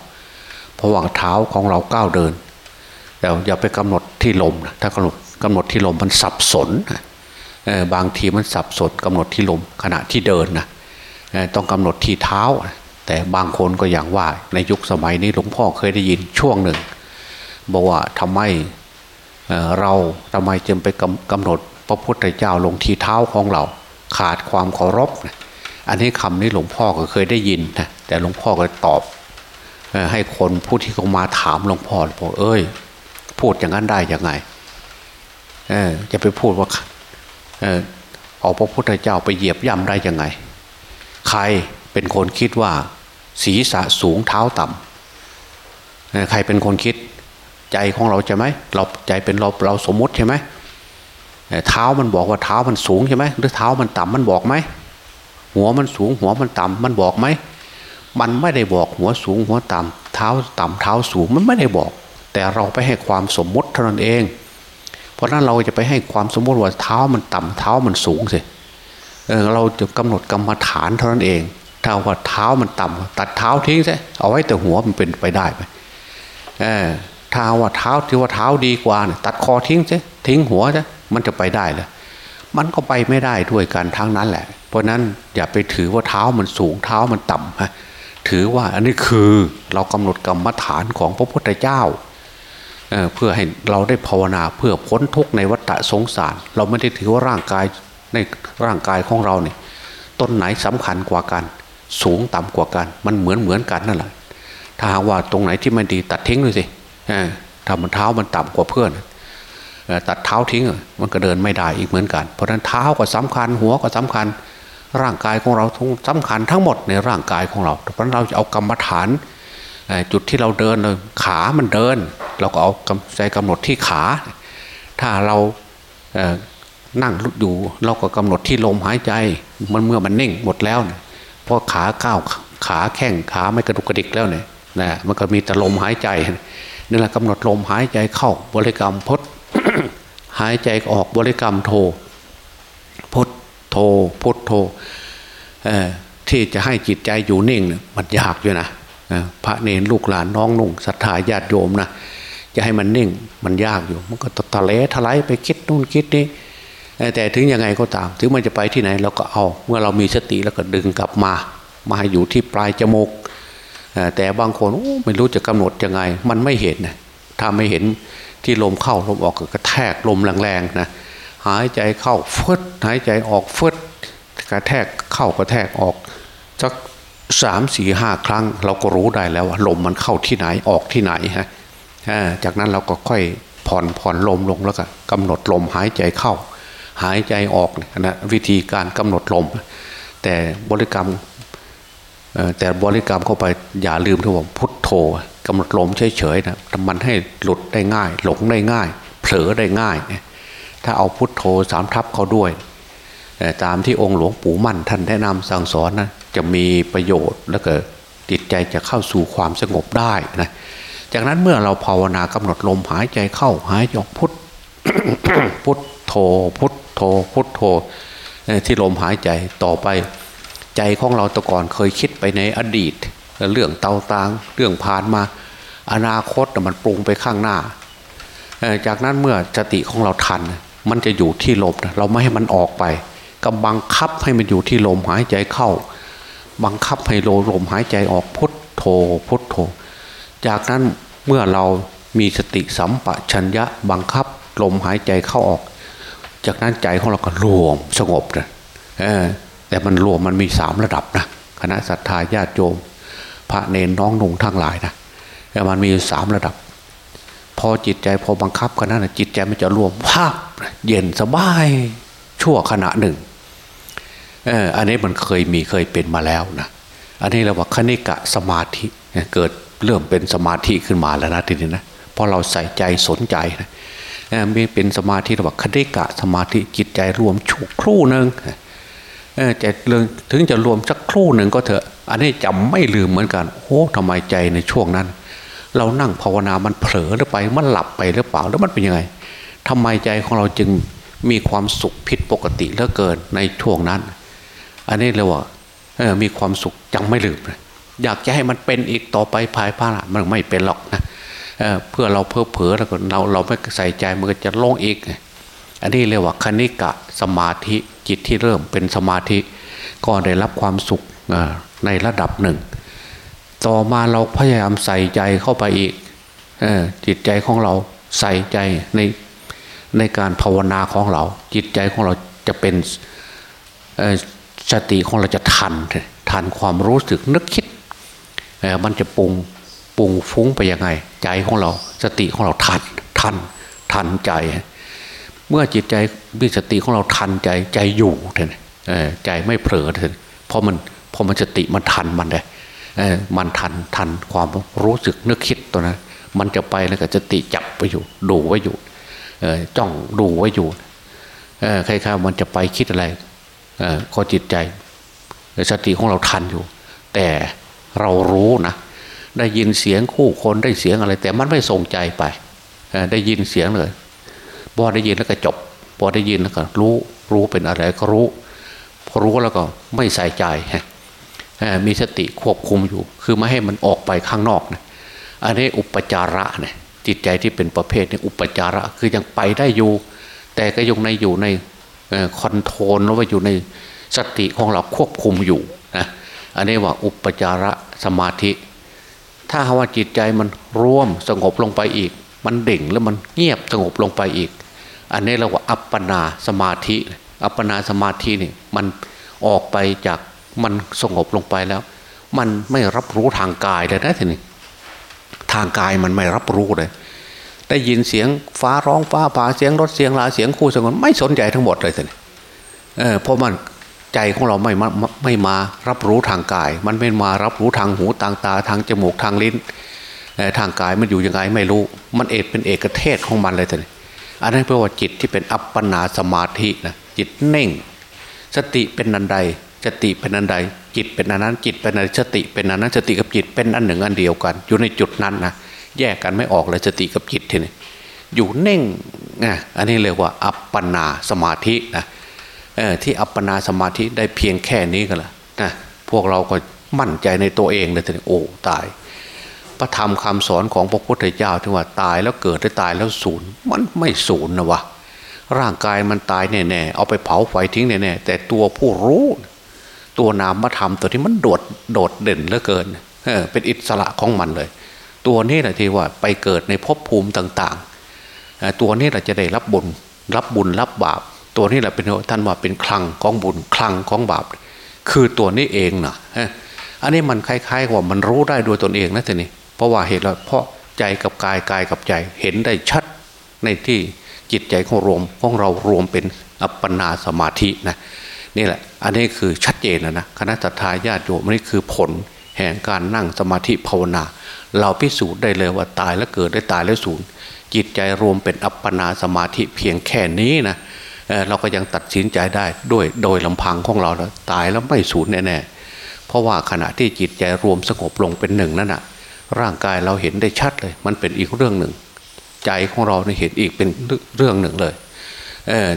เพราะว่าเท้าของเราก้าวเดิน แต่อย่าไปกำหนดที่ลมนะถ้ากำหนดกำหนดที่ลมมันสับสนบางทีมันสับสนกำหนดที่ลมขณะที่เดินนะต้องกำหนดที่เท้า แต่บางคนก็อย่างว่าในยุคสมัยนี้หลวงพ่อเคยได้ยินช่วงหนึ่ง บอกว่าทำไมเราทำไมจึงไปกำหนด พระพุทธเจ้าลงที่เท้าของเรา ขาดความเคารพอันนี้คำนี้หลวงพ่อก็เคยได้ยินนะแต่หลวงพ่อก็ตอบให้คนผู้ที่เขามาถามหลวงพ่อบอกเอ้ย พูดอย่างนั้นได้ยังไงจะไปพูดว่าเออเอาพระพุทธเจ้าไปเหยียบย่ำได้ยังไง ใครเป็นคนคิดว่า ศีรษะสูงเท้าต่ำใครเป็นคนคิด ใจของเราใช่ไหมเราใจเป็นเราเราสมมติใช่ไหมเท้ามันบอกว่าเท้ามันสูงใช่ไหมหรือเท้ามันต่ำมันบอกไหมหัวมันสูงหัวมันต่ำมันบอกไหมมันไม่ได้บอกหัวสูงหัวต่ำเท้าต่ำเท้าสูงมันไม่ได้บอก แต่เราไปให้ความสมมติเท่านั้นเอง เพราะนั้นเราจะไปให้ความสมมติว่าเท้ามันต่ำเท้ามันสูงสิเราจะกำหนดกรรมฐานเท่านั้นเองถ้าว่าเท้ามันต่ำตัดเท้าทิ้งซะเอาไว้แต่หัวมันเป็นไปได้ไหมเออ ถ้าว่าเท้าที่ว่าเท้าดีกว่าเนี่ยตัดคอทิ้งใช่ทิ้งหัวใช่มันจะไปได้เลยมันก็ไปไม่ได้ด้วยกันทั้งนั้นแหละ เพราะนั้นอย่าไปถือว่าเท้ามันสูงเท้ามันต่ำฮะถือว่าอันนี้คือเรากำหนดกรรมฐานของพระพุทธเจ้าเเพื่อให้เราได้ภาวนาเพื่อพ้นทุกข์ในวัฏสงสาร เราไม่ได้ถือว่าร่างกายในร่างกายของเราเนี่ยต้นไหนสำคัญกว่ากัน สูงต่ำกว่ากัน มันเหมือนเหมือนกันนั่นแหละถ้าหากว่าตรงไหนที่ไมันดีตัดทิ้งเลยสิ ถ้ามันเท้ามันต่ำกว่าเพื่อนตัดเท้าทิ้งมันก็เดินไม่ได้อีกเหมือนกัน เพราะฉะนั้นเท้าก็สำคัญหัวก็สำคัญ ร่างกายของเราทุกสำคัญทั้งหมดในร่างกายของเรา เพราะฉะนั้นเราจะเอากรรมฐานจุดที่เราเดินเลยขามันเดิน เราก็เอาใจกำหนดที่ขา ถ้าเรานั่งอยู่เราก็กำหนดที่ลมหายใจ มันเมื่อมันนิ่งหมดแล้วพอขาก้าวขาแข้งขาไม่กระดุกกระดิกแล้วเนี่ยนะมันก็มีแต่ลมหายใจ นี่แหละกำหนดลมหายใจเข้าบริกรรมพดหายใจออกบริกรรมโทพดโทพดโทที่จะให้จิตใจอยู่นิ่งมันยากอยู่นะพระเนรลูกหลานน้องนุ่งศรัทธาญาติโยมนะจะให้มันนิ่งมันยากอยู่ มันก็ทะเลทลายไปคิดนู่นคิดนี่แต่ถึงยังไงก็ตาม ถึงมันจะไปที่ไหนเราก็เอา เมื่อเรามีสติแล้วก็ดึงกลับมา มาอยู่ที่ปลายจมูก แต่บางคนไม่รู้จะกำหนดยังไง มันไม่เห็นนะถ้าไม่เห็นที่ลมเข้าลมออกก็กระแทกลมแรงๆนะหายใจเข้าฟึดหายใจออกฟึดกระแทกเข้ากระแทกออกสักสามสี่ห้าครั้ง เราก็รู้ได้แล้วว่าลมมันเข้าที่ไหนออกที่ไหนฮะจากนั้นเราก็ค่อยผ่อนผ่อนลมลงแล้วก็กำหนดลมหายใจเข้า หายใจออกนะวิธีการกำหนดลม แต่บริกรรม แต่บริกรรมเข้าไปอย่าลืมที่ว่าพุทโธกำหนดลมเฉยๆนะมันให้หลุดได้ง่าย หลงได้ง่าย เผลอได้ง่าย ถ้าเอาพุทโธสามทับเขาด้วย ตามที่องค์หลวงปู่มั่นท่านแนะนำสั่งสอนนะจะมีประโยชน์แล้วก็จิตใจจะเข้าสู่ความสงบได้นะจากนั้นเมื่อเราภาวนากำหนดลมหายใจเข้าหายใจออกพุทพุทโธพุทโธพุทโธที่ลมหายใจต่อไป ใจของเราตะก่อนเคยคิดไปในอดีต เรื่องเตาตางเรื่องผ่านมา อนาคตมันปรุงไปข้างหน้า จากนั้นเมื่อสติของเราทัน มันจะอยู่ที่ลมเราไม่ให้มันออกไปก็บังคับให้มันอยู่ที่ลมหายใจเข้า บังคับให้โลลมหายใจออกพุทโธพุทโธ จากนั้นเมื่อเรามีสติสัมปชัญญะบังคับลมหายใจเข้าออก จากนั้นใจของเราก็รวมสงบนะ แต่มันรวมมันมีสามระดับนะคณะศรัทธาญาติโยม พระเนนน้องนุ่งทั้งหลายนะแต่มันมีสามระดับ พอจิตใจพอบังคับกันนั้นจิตใจมันจะรวมภาพเย็นสบายชั่วขณะหนึ่งเอออันนี้มันเคยมีเคยเป็นมาแล้วนะอันนี้เราว่าคณิกะสมาธิเกิดเริ่มเป็นสมาธิขึ้นมาแล้วนะทีนี้นะพราะเราใส่ใจสนใจนะมีเป็นสมาธิเราว่าคณิกะสมาธิจิตใจรวมชุกครู่หนึ่ง จะถึงจะรวมสักครู่หนึ่งก็เถอะ อันนี้จำไม่ลืมเหมือนกันโอ้ทำไมใจในช่วงนั้น เรานั่งภาวนามันเผลอหรือไปมันหลับไปหรือเปล่าแล้วมันเป็นยังไงทำไมใจของเราจึงมีความสุขผิดปกติเหลือเกินในช่วงนั้น อันนี้เลยว่ามีความสุขยังไม่ลืมอยากจะให้มันเป็นอีกต่อไปภายภาคหน้ามันไม่เป็นหรอกนะเเพื่อเราเพ้อเผลอแล้วก็เราเราไม่ใส่ใจมันก็จะโล่งอีก อันนี้เรียกว่าคณิกะสมาธิ จิตที่เริ่มเป็นสมาธิ ก็ได้รับความสุขในระดับหนึ่ง ต่อมาเราพยายามใส่ใจเข้าไปอีกจิตใจของเราใส่ใจในในการภาวนาของเรา จิตใจของเราจะเป็นสติของเราจะทันทันความรู้สึกนึกคิดมันจะปรุงปรุงฟุ้งไปยังไง ใจของเรา สติของเราทันทันทันใจ เมื่อจิตใจมีสติของเราทันใจใจอยู่เถอะใจไม่เผลอเถอะเพราะมันพอมันสติมันทันมันเลยมันทันทันความรู้สึกนึกคิดตัวนั้นมันจะไปแล้วก็สติจับไปอยู่ ดูไว้อยู่จ้องดูไว้อยู่ใครๆมันจะไปคิดอะไรก็จิตใจสติของเราทันอยู่ แต่เรารู้นะได้ยินเสียงคู่คนได้เสียงอะไร แต่มันไม่ส่งใจไปได้ยินเสียงเลย พอได้ยินแล้วก็จบพอได้ยินแล้วก็รู้รู้เป็นอะไรก็รู้พอรู้แล้วก็ไม่ใส่ใจมีสติควบคุมอยู่ คือไม่ให้มันออกไปข้างนอกนะอันนี้อุปจาระเนี่ยจิตใจที่เป็นประเภทนี้อุปจาระคือยังไปได้อยู่ แต่ก็ยังในอยู่ในคอนโทรลแล้วว่าอยู่ในสติของเราควบคุมอยู่นะอันนี้ว่าอุปจาระสมาธิ ถ้าว่าจิตใจมันร่วมสงบลงไปอีก มันเด่งแล้วมันเงียบสงบลงไปอีก อันนี้เราว่าอัปปนาสมาธิ อัปปนาสมาธินี่มันออกไปจากมันสงบลงไปแล้ว มันไม่รับรู้ทางกายเลยนะทีนี้ทางกายมันไม่รับรู้เลย ได้ยินเสียงฟ้าร้องฟ้าผ่าเสียงรถเสียงลาเสียงคู่สงบไม่สนใจทั้งหมดเลยทีนี้เออเพราะมันใจของเราไม่มาไม่มารับรู้ทางกาย มันไม่มารับรู้ทางหูทางตาทางจมูกทางลิ้น ทางกายมันอยู่ยังไงไม่รู้ มันเอกเป็นเอกเทศของมันเลยทีนี้อันนั้นแปลว่าจิตที่เป็นอัปปนาสมาธินะจิตเน่ง สติเป็นนันใดสติเป็นนันใด จิตเป็นอันนั้นจิตเป็นอันสติเป็นอันนั้นสติกับจิตเป็นอันหนึ่งอันเดียวกัน อยู่ในจุดนั้นนะแยกกันไม่ออกเลยสติกับจิตทีนี้อยู่เน่งนะอันนี้เรียกว่า อัปปนาสมาธินะที่อัปปนาสมาธิได้เพียงแค่นี้ก็แล้วนะพวกเราก็มั่นใจในตัวเองเลยทีนี้โอ้ตาย ระธรรมคำสอนของพระพุทธเจ้าที่ว่าตายแล้วเกิดได้ตายแล้วศูนย์มันไม่ศูนย์นะวะร่างกายมันตายแน่ๆเอาไปเผาไฟทิ้งแน่ๆแต่ตัวผู้รู้ ตัวนามธรรมตัวที่มันโดดโดดเด่นเหลือเกินเเป็นอิสระของมันเลย ตัวนี้แหละที่ว่าไปเกิดในภพภูมิต่างๆ ตัวนี้แหละจะได้รับบุญรับบุญรับบาป ตัวนี้แหละเป็นท่านว่าเป็นคลังของบุญคลังของบาป คือตัวนี้เองนะอันนี้มันคล้ายๆว่ามันรู้ได้โดยตนเองนะทีนี้ เพราะว่าเหตุว่าเพราะใจกับกายกายกับใจเห็นได้ชัดในที่จิตใจของรวมของเรารวมเป็นอัปปนาสมาธินะนี่แหละ อันนี้คือชัดเจนนะนะคณะทาญาติโยมนี่คือผลแห่งการนั่งสมาธิภาวนา เราพิสูจน์ได้เลยว่าตายแล้วเกิดได้ตายแล้วสูญจิตใจรวมเป็นอัปปนาสมาธิเพียงแค่นี้นะเราก็ยังตัดสินใจได้ด้วยโดยลำพังของเราแล้วตายแล้วไม่สูญแน่ๆเพราะว่าขณะที่จิตใจรวมสงบลงเป็นหนึ่งนั่นนะ ร่างกายเราเห็นได้ชัดเลย มันเป็นอีกเรื่องหนึ่ง ใจของเราเห็นอีกเป็นเรื่องหนึ่งเลย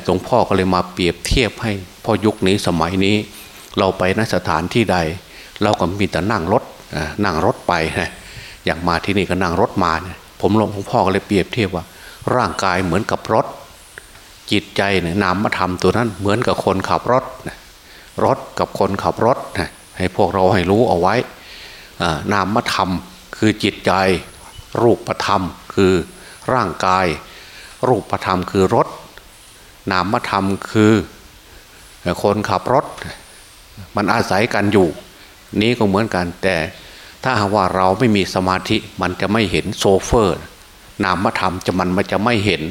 หลวงพ่อก็เลยมาเปรียบเทียบให้พอยุคนี้สมัยนี้ เราไปนสถานที่ใด เราก็มีแต่นั่งรถนั่งรถไปนะอย่างมาที่นี่ก็นั่งรถมาเนี่ยผมหลวงพ่อก็เลยเปรียบเทียบว่า ร่างกายเหมือนกับรถ จิตใจเนี่ยนามธรรมตัวนั้นเหมือนกับคนขับรถรถกับคนขับรถให้พวกเราให้รู้เอาไว้นามธรรม คือจิตใจ รูปธรรมคือร่างกาย รูปธรรมคือรถ นามธรรมคือคนขับรถ มันอาศัยกันอยู่ นี้ก็เหมือนกันแต่ถ้าหากว่าเราไม่มีสมาธิมันจะไม่เห็นโซเฟอร์ นามธรรมจะมันมันจะไม่เห็น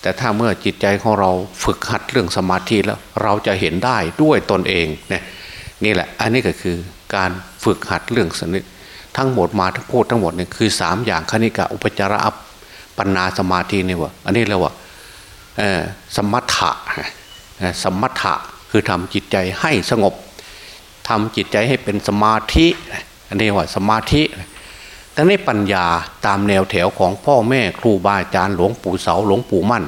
แต่ถ้าเมื่อจิตใจของเราฝึกหัดเรื่องสมาธิแล้วเราจะเห็นได้ด้วยตนเองเนี่ยนี่แหละ อันนี้ก็คือการฝึกหัดเรื่องสนิท ทั้งหมดมาทั้งพูดทั้งหมดเนี่ยคือสามอย่างคณิกะอุปจาระปัญนาสมาธินี่วะอันนี้เรียกว่าสมัถะสมัถะคือทำจิตใจให้สงบทำจิตใจให้เป็นสมาธิอันนี้ว่าสมาธิแต่ในปัญญาตามแนวแถวของพ่อแม่ครูบาอาจารย์หลวงปู่เสาหลวงปู่มั่น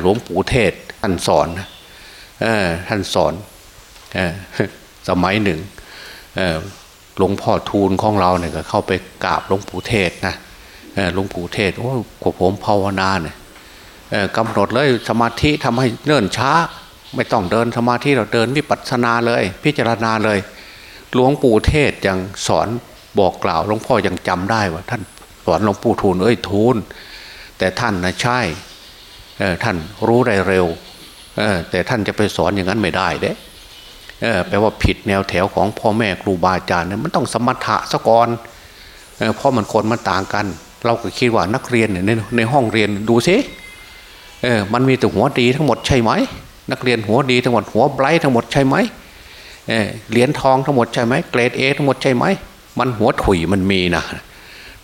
หลวงปู่เทศท่านสอนท่านสอนสมัยหนึ่ง หลวงพ่อทูลของเราเนี่ยก็เข้าไปกราบหลวงปู่เทศนะหลวงปู่เทศโอ้ขวผมภาวนาเนี่ยกำหนดเลยสมาธิทำให้เนิ่นช้า ไม่ต้องเดินสมาธิเราเดินวิปัสสนาเลย พิจารณาเลย หลวงปู่เทศยังสอนบอกกล่าวหลวงพ่อยังจำได้ว่า ท่านสอนหลวงปู่ทูลเอ้ยทูลแต่ท่านนะใช่ท่านรู้ได้เร็วแต่ท่านจะไปสอนอย่างนั้นไม่ได้เด้ เออแปลว่าผิดแนวแถวของพ่อแม่ครูบาอาจารย์เนี่ยมันต้องสมถะสกอนเออเพราะมันคนมันต่างกัน เราก็คิดว่านักเรียนเนี่ยในในห้องเรียนดูซิเออมันมีแต่หัวดีทั้งหมดใช่ไหมนักเรียนหัวดีทั้งหมดหัวไบรท์ทั้งหมดใช่ไหมเออเหรียญทองทั้งหมดใช่ไหมเกรดเอทั้งหมดใช่ไหมมันหัวถุยมันมีนะ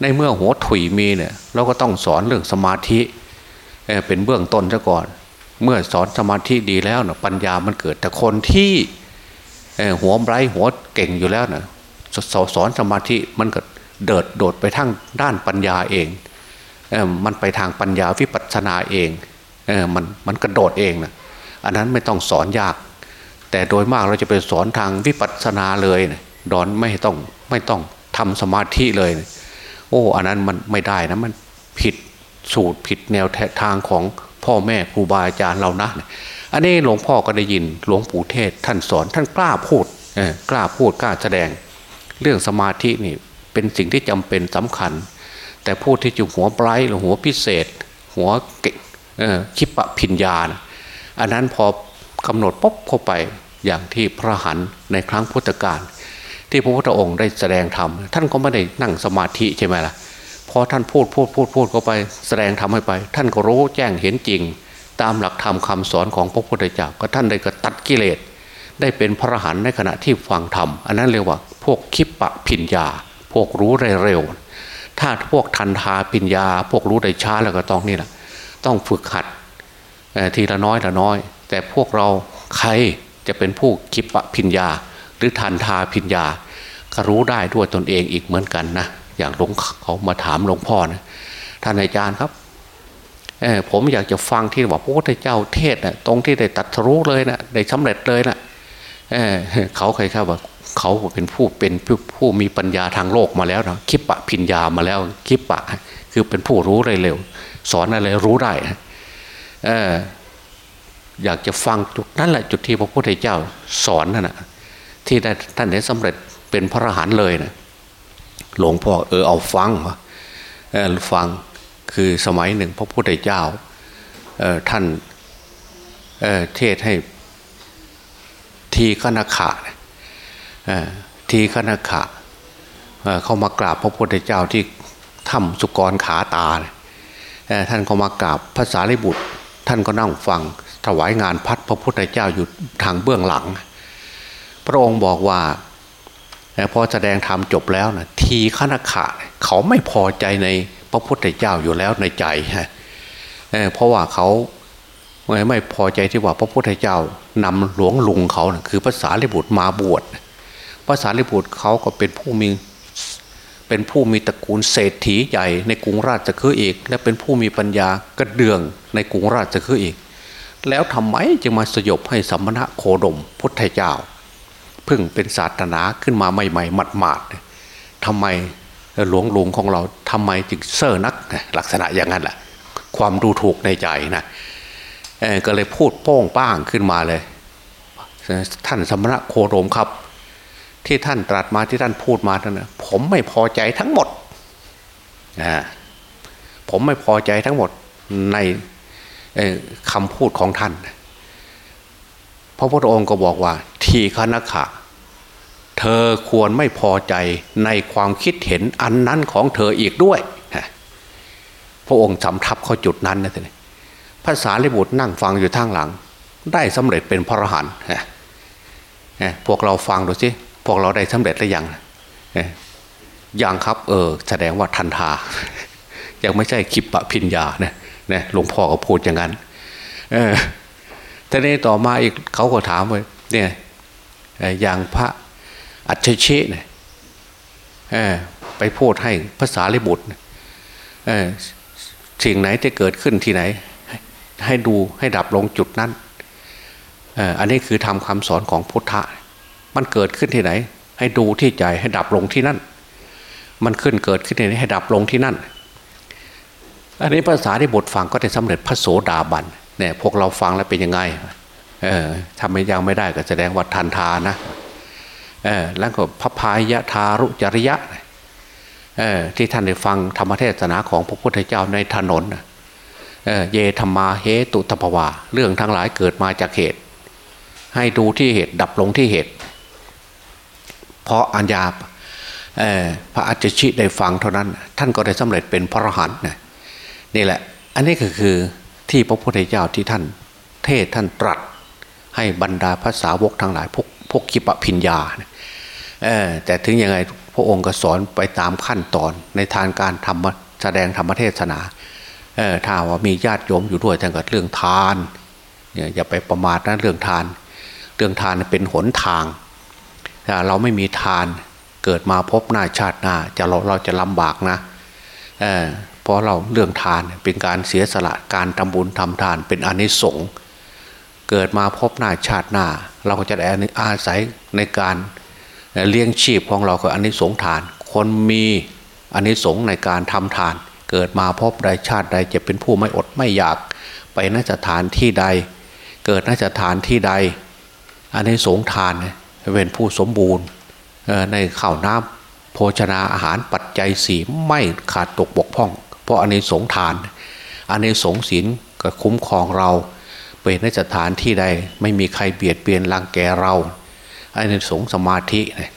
ในเมื่อหัวถุยมีเนี่ยเราก็ต้องสอนเรื่องสมาธิเเป็นเบื้องต้นซะก่อน เมื่อสอนสมาธิดีแล้วนะปัญญามันเกิดแต่คนที่ หัวไร้หัวเก่งอยู่แล้วนะสสอนสมาธิมันก็เดิดโดดไปทางด้านปัญญาเองเอมันไปทางปัญญาวิปัสสนาเองเออมันมันกระโดดเองนะอันนั้นไม่ต้องสอนยาก แต่โดยมากเราจะไปสอนทางวิปัสสนาเลยนะดอนไม่ต้องไม่ต้องทำสมาธิเลยนะโอ้อันนั้นมันไม่ได้นะมันผิดสูตรผิดแนวทางของพ่อแม่ครูบาอาจารย์เรานะ อันนี้หลวงพ่อก็ได้ยินหลวงปู่เทศท่านสอนท่านกล้าพูดกล้าพูดกล้าแสดง เรื่องสมาธินี่เป็นสิ่งที่จำเป็นสำคัญ แต่พูดที่จุหัวไบรท์หรือหัวพิเศษ หัวเก่งคิปะพิญญาณอันนั้นพอกำหนดปุ๊บเข้าไปอย่างที่พระหันในครั้งพุทธกาลที่พระพุทธองค์ได้แสดงธรรมท่านก็ไม่ได้นั่งสมาธิใช่ไหมล่ะพอท่านพูดพูดพูดพูดเข้าไป แสดงธรรมให้ไป ท่านก็รู้แจ้งเห็นจริง ตามหลักธรรมคาสอนของพระพุทธเจ้าก็ท่านได้ก็ตัดกิเลส ได้เป็นพระหันในขณะที่ฟังธรรม อันนั้นเรียกว่าพวกคิปปะพิญญา พวกรู้ได้เร็ว ถ้าพวกทันทาปิญญา พวกรู้ได้ช้าแล้วก็ต้องนี่แหละต้องฝึกหัดทีละน้อยละน้อย แต่พวกเราใครจะเป็นผู้คิปปะพิญญา หรือทันทาพิญญาก็รู้ได้ด้วยตนเองอีกเหมือนกันนะอย่างหลวงเขามาถามหลวงพ่อนะท่านอาจารย์ครับ ผมอยากจะฟังที่บอกพระพุทธเจ้าเทศนะตรงที่ได้ตัดรู้เลยนะได้สำเร็จเลยนะเเขาเคยเข้าว่าเขาเป็นผู้เป็นผู้มีปัญญาทางโลกมาแล้วนะคิปปะพิญญามาแล้วคิปปะ คือเป็นผู้รู้เร็วสอนอะไรรู้ได้เอออยากจะฟังจุดนั้นแหละจุดที่พระพุทธเจ้าสอนนั่นนะที่ได้ท่านได้สำเร็จเป็นพระอรหันต์เลยนะหลวงพ่อเออเอาฟังเออฟัง คือสมัยหนึ่งพระพุทธเจ้าท่านเเทศให้ทีขณขะทีขณขะเข้ามากราบพระพุทธเจ้าที่ถ้ำสุกรขาตา ท่านก็มากราบภาษาลิบุตร ท่านก็นั่งฟังถวายงานพัดพระพุทธเจ้าอยู่ทางเบื้องหลัง พระองค์บอกว่าพอแสดงธรรมจบแล้วนะทีขณขะเขาไม่พอใจใน พระพุทธเจ้าอยู่แล้วในใจฮะเพราะว่าเขาไม่พอใจที่ว่าพระพุทธเจ้านำหลวงลุงเขานะคือภาษาลิบุตรมาบวชภาษาลิบุตรเขาก็เป็นผู้มีเป็นผู้มีตระกูลเศรษฐีใหญ่ในกรุงราชคฤห์อีก และเป็นผู้มีปัญญากระเดืองในกรุงราชคฤห์อีก แล้วทำไมจึงมาสยบให้สัมณะโคดมพุทธเจ้าพึ่งเป็นศาสนาขึ้นมาใหม่ๆหมาดๆทำไม หลวงลุงของเราทำไมจึงเซ่อนักลักษณะอย่างนั้นแหละความดูถูกในใจนะก็เลยพูดโป้งป้างขึ้นมาเลย ท่านสมณะโคโรมครับ ที่ท่านตรัสมาที่ท่านพูดมาท่านนะผมไม่พอใจทั้งหมดผมไม่พอใจทั้งหมดในคำพูดของท่าน พระพุทธองค์ก็บอกว่า ทีฆนขะ เธอควรไม่พอใจในความคิดเห็นอันนั้นของเธออีกด้วย พระองค์สำทับเขาจุดนั้นนะท่านภาษาลิบุตรนั่งฟังอยู่ทางหลัง ได้สำเร็จเป็นพระอรหันต์พวกเราฟังดูสิพวกเราได้สำเร็จหรือยังยังครับ เออ แสดงว่าทันทา ยังไม่ใช่คิปปะพิญญาเนี่ยนะหลวงพ่อก็พูดอย่างนั้น เออแต่ในต่อมาอีกเขาก็ถามเลยเนี่ยอย่างพระ อัจฉริเนี่ยไปพูดให้ภาษาลิบุตรสิ่งไหนที่เกิดขึ้นที่ไหน ให้ดูให้ดับลงจุดนั้นอันนี้คือทำคำสอนของพุทธะ มันเกิดขึ้นที่ไหน ให้ดูที่ใจให้ดับลงที่นั่น มันขึ้นเกิดขึ้นที่ไหนให้ดับลงที่นั่น อันนี้ภาษาที่บทฟังก็ได้สำเร็จพระโสดาบันเนี่ยพวกเราฟังแล้วเป็นยังไงเออทำไม่ยังไม่ได้ก็แสดงว่าทันทานะ แล้วก็พระพายะทารุจริยะที่ท่านได้ฟังธรรมเทศนาของพระพุทธเจ้าในถนนเยธรรมาเฮตุตภวา เรื่องทั้งหลายเกิดมาจากเหตุ ให้ดูที่เหตุดับลงที่เหตุ เพราะอัญญาพระอัจฉริได้ฟังเท่านั้น ท่านก็ได้สำเร็จเป็นพระอรหันต์นี่แหละ อันนี้ก็คือที่พระพุทธเจ้าที่ท่านเทศท่านตรัสให้บรรดาภาษาวกทั้งหลายพวก พวกคิปพิญญาแต่ถึงยังไงพระองค์ก็สอนไปตามขั้นตอนในทางการทำแสดงธรรมเทศนาถ้าว่ามีญาติโยมอยู่ด้วยทั้งกับเรื่องทานอย่าไปประมาทนะเรื่องทาน เรื่องทานเป็นหนทางถ้าเราไม่มีทานเกิดมาพบหน้าชาติหน้าจะเราเราจะลำบากนะเเพราะเราเรื่องทานเป็นการเสียสละการทำบุญทำทานเป็นอนิสงส์ เกิดมาพบหน้าชาติหน้า เราก็จะได้อาศัยในการเลี้ยงชีพของเราคืออันนี้สงทาน คนมีอันนี้สงในการทำทาน เกิดมาพบใดชาติใดจะเป็นผู้ไม่อดไม่อยาก ไปนสถานที่ใด เกิดนสถานที่ใด อันนี้สงทานเป็นผู้สมบูรณ์ในข้าวน้ำโภชนาอาหารปัจจัยสีไม่ขาดตกบกพร่อง เพราะอันนี้สงทาน อันนี้สงศีลก็คุ้มครองเรา ไปในสถานที่ใด ไม่มีใครเบียดเบียนรังแกเราอ้ในสงสมาธิเนี่ย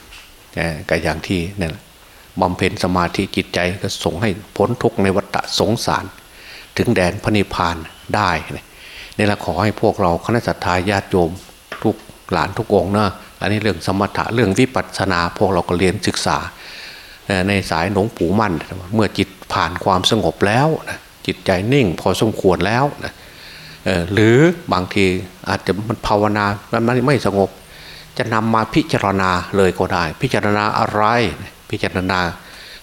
ก็อย่างที่เนี่ยบำเพ็ญสมาธิจิตใจก็ส่งให้พ้นทุกข์ในวัฏสงสาร ถึงแดนพระนิพพานได้เนี่ยเราขอให้พวกเราคณะสัตยาญาติโยมทุกหลานทุกองนะอันนี้เรื่องสมถะเรื่องวิปัสสนา พวกเราก็เรียนศึกษา ในสายหลวงปู่มั่น เมื่อจิตผ่านความสงบแล้วจิตใจนิ่งพอสมควรแล้วนะ หรือบางทีอาจจะมันภาวนามันไม่สงบ จะนำมาพิจารณาเลยก็ได้ พิจารณาอะไรพิจารณา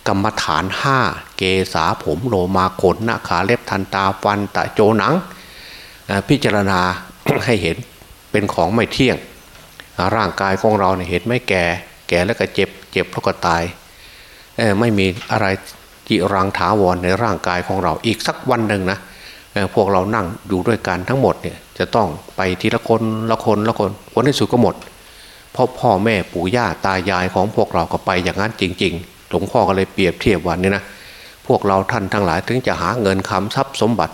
กรรมฐานห้าเกษาผมโลมาขนหน้าขาเล็บทันตาฟันตะโจหนัง พิจารณาให้เห็นเป็นของไม่เที่ยง ร่างกายของเราเนี่ยเห็นไม่แก่ แก่แล้วก็เจ็บ เจ็บแล้วก็ตายไม่มีอะไรจิรังถาวรในร่างกายของเราอีกสักวันหนึ่งนะ พวกเรานั่งอยู่ด้วยกันทั้งหมดเนี่ยจะต้องไปทีละคนละคนละคนคนที่สุดก็หมดเพราะพ่อแม่ปู่ย่าตายายของพวกเราก็ไปอย่างนั้นจริง ๆ หลวงพ่อก็เลยเปรียบเทียบวันนี้นะพวกเราท่านทั้งหลายถึงจะหาเงินคำทรัพย์สมบัติ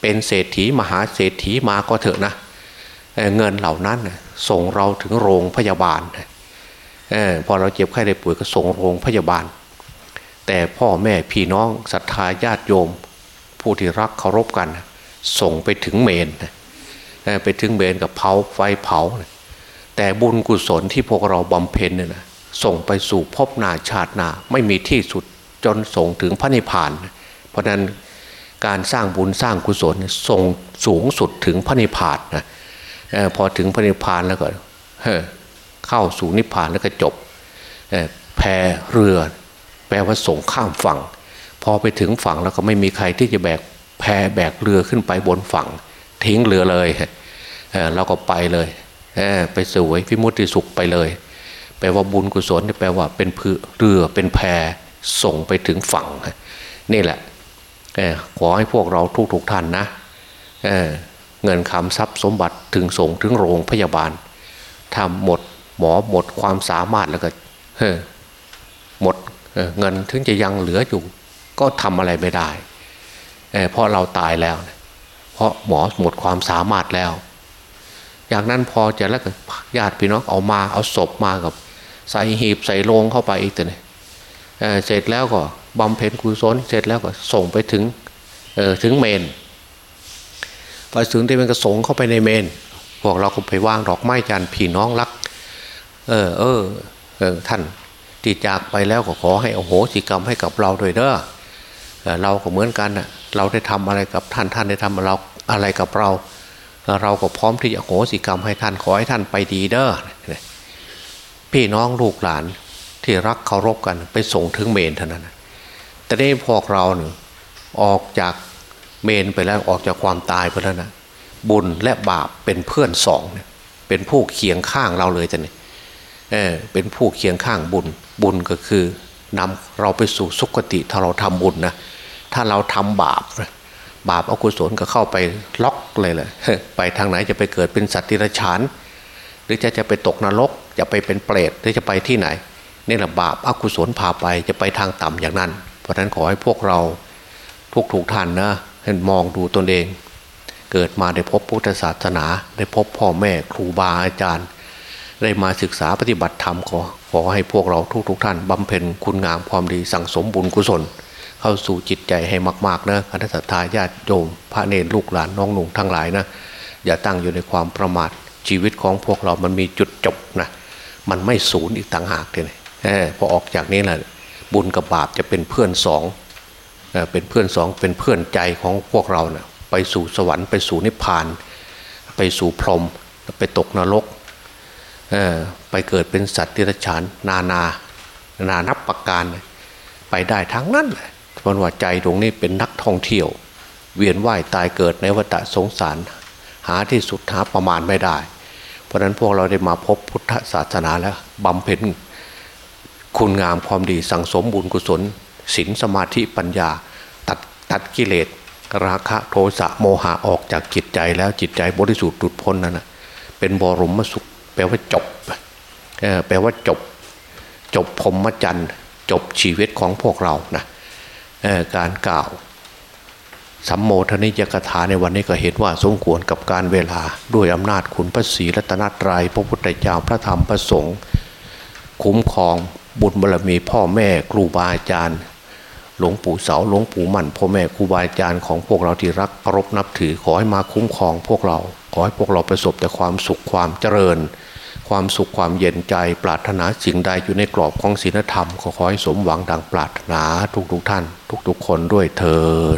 เป็นเศรษฐีมหาเศรษฐีมาก็เถอะนะเงินเหล่านั้นส่งเราถึงโรงพยาบาลพอเราเจ็บไข้ได้ป่วยก็ส่งโรงพยาบาล แต่พ่อแม่พี่น้องศรัทธาญาติโยม ผู้ที่รักเคารพกัน ส่งไปถึงเมนไปถึงเมนกับเผาไฟเผา แต่บุญกุศลที่พวกเราบำเพ็ญเนี่ยนะส่งไปสู่ภพนาชาตินาไม่มีที่สุดจนส่งถึงพระนิพพาน เพราะนั้นการสร้างบุญสร้างกุศลส่งสูงสุดถึงพระนิพพานนะพอถึงพระนิพพานแล้วก็เข้าสู่นิพพานแล้วก็จบแพเรือ แปลว่าส่งข้ามฝั่ง พอไปถึงฝั่งแล้วก็ไม่มีใครที่จะแบกแพแบกเรือขึ้นไปบนฝั่ง ทิ้งเรือเลยเราก็ไปเลยไปสวยพิมุติสุขไปเลย แปลว่าบุญกุศลแปลว่าเป็นเรือเป็นแพส่งไปถึงฝั่ง นี่แหละขอให้พวกเราทุกๆท่านนะเเงินคำทรัพย์สมบัติถึงส่งถึงโรงพยาบาลทำหมดหมอหมดความสามารถแล้วก็หมดเเงินถึงจะยังเหลืออยู่ ก็ทำอะไรไม่ได้เพราะเราตายแล้ว เพราะหมอหมดความสามารถแล้ว อย่างนั้นพอจะแล้วก็ญาติพี่น้องเอามาเอาศพมากับ ใส่หีบใส่โลงเข้าไปอีกตัวนี้เสร็จแล้วก็บำเพ็ญกุศลเสร็จแล้วก็ส่งไปถึงถึงเมนพอถึงที่มันก็ส่งเข้าไปในเมน พวกเราก็ไปว่างดอกไม้จันทร์พี่น้องรัก เออเออเออท่านที่จากไปแล้วก็ขอให้อโหสิกรรมให้กับเราด้วยเด้อ เราก็เหมือนกันนะเราได้ทำอะไรกับท่านท่านได้ทำเราอะไรกับเรา เราก็พร้อมที่จะโหสิกรรมให้ท่านขอให้ท่านไปดีเด้อพี่น้องลูกหลานที่รักเคารพกันไปส่งถึงเมนเท่านั้นแต่ได้พวกเราเนี่ยออกจากเมนไปแล้วออกจากความตายไปแล้วนะบุญและบาปเป็นเพื่อนสองเนี่ยเป็นผู้เคียงข้างเราเลยจะเนี่ยเออเป็นผู้เคียงข้างบุญบุญก็คือนำเราไปสู่สุคติถ้าเราทำบุญนะ ถ้าเราทำบาป บาปอกุศลก็เข้าไปล็อกเลยเลยไปทางไหนจะไปเกิดเป็นสัตว์ที่ระชานหรือจะจะไปตกนรกจะไปเป็นเปรตหรือจะไปที่ไหนนี่แหละบาปอกุศลพาไปจะไปทางต่ำอย่างนั้น เพราะฉะนั้นขอให้พวกเราทุกถูกท่านนะให้มองดูตนเอง เกิดมาได้พบพุทธศาสนา ได้พบพ่อแม่ครูบาอาจารย์ ได้มาศึกษาปฏิบัติธรรมขอขอให้พวกเราทุกทุกท่านบำเพ็ญคุณงามความดีสั่งสมบุญกุศล เข้าสู่จิตใจให้มาก ๆ นะคณะสัตยาญาติโยมพระเนรลูกหลานน้องหนุ่งทั้งหลายนะอย่าตั้งอยู่ในความประมาทชีวิตของพวกเรามันมีจุดจบนะมันไม่สูญอีกต่างหากเลยพอออกจากนี้แหละบุญกับบาปจะเป็นเพื่อนสองเป็นเพื่อนสองเป็นเพื่อนใจของพวกเราเนะ่ยไปสู่สวรรค์ไปสู่นิพพาน ไปสู่พรหมไปตกนรกไปเกิดเป็นสัตว์ที่รัจฉานนานา นานับประการ ไปได้ทั้งนั้นเพราะว่าใจตรงนี้เป็นนักท่องเที่ยว เวียนว่ายตายเกิดในวัฏสงสาร หาที่สุดหาประมาณไม่ได้ เพราะนั้นพวกเราได้มาพบพุทธศาสนาแล้วบำเพ็ญคุณงามความดีสั่งสมบุญกุศลศีลสมาธิปัญญา ตัดตัดกิเลส ราคะโทสะโมหะออกจากจิตใจแล้วจิตใจบริสุทธิ์หลุดพ้นนั่นนะเป็นบรมสุข แปลว่าจบแปลว่าจบ จบพรมจันทร์จบชีวิตของพวกเรานะ การกล่าวสัมโมทนิยกถาในวันนี้ก็เห็นว่าสมควรกับการเวลาด้วยอำนาจคุณพระศรีรัตนตรยัยพระพุทธเจ้าพระธรรมพระสงฆ์คุ้มครองบุญบารมีพ่อแม่ครูบาอาจารย์ หลวงปู่เสาหลวงปู่มั่นพ่อแม่ครูบาอาจารย์ของพวกเราที่รักเคารพนับถือขอให้มาคุ้มครองพวกเรา ขอให้พวกเราประสบแต่ความสุขความเจริญ ความสุขความเย็นใจปรารถนาสิ่งใดอยู่ในกรอบของศีลธรรมขอขอให้สมหวังดังปรารถนาทุกๆทท่าน ทุกๆคนด้วยเทอ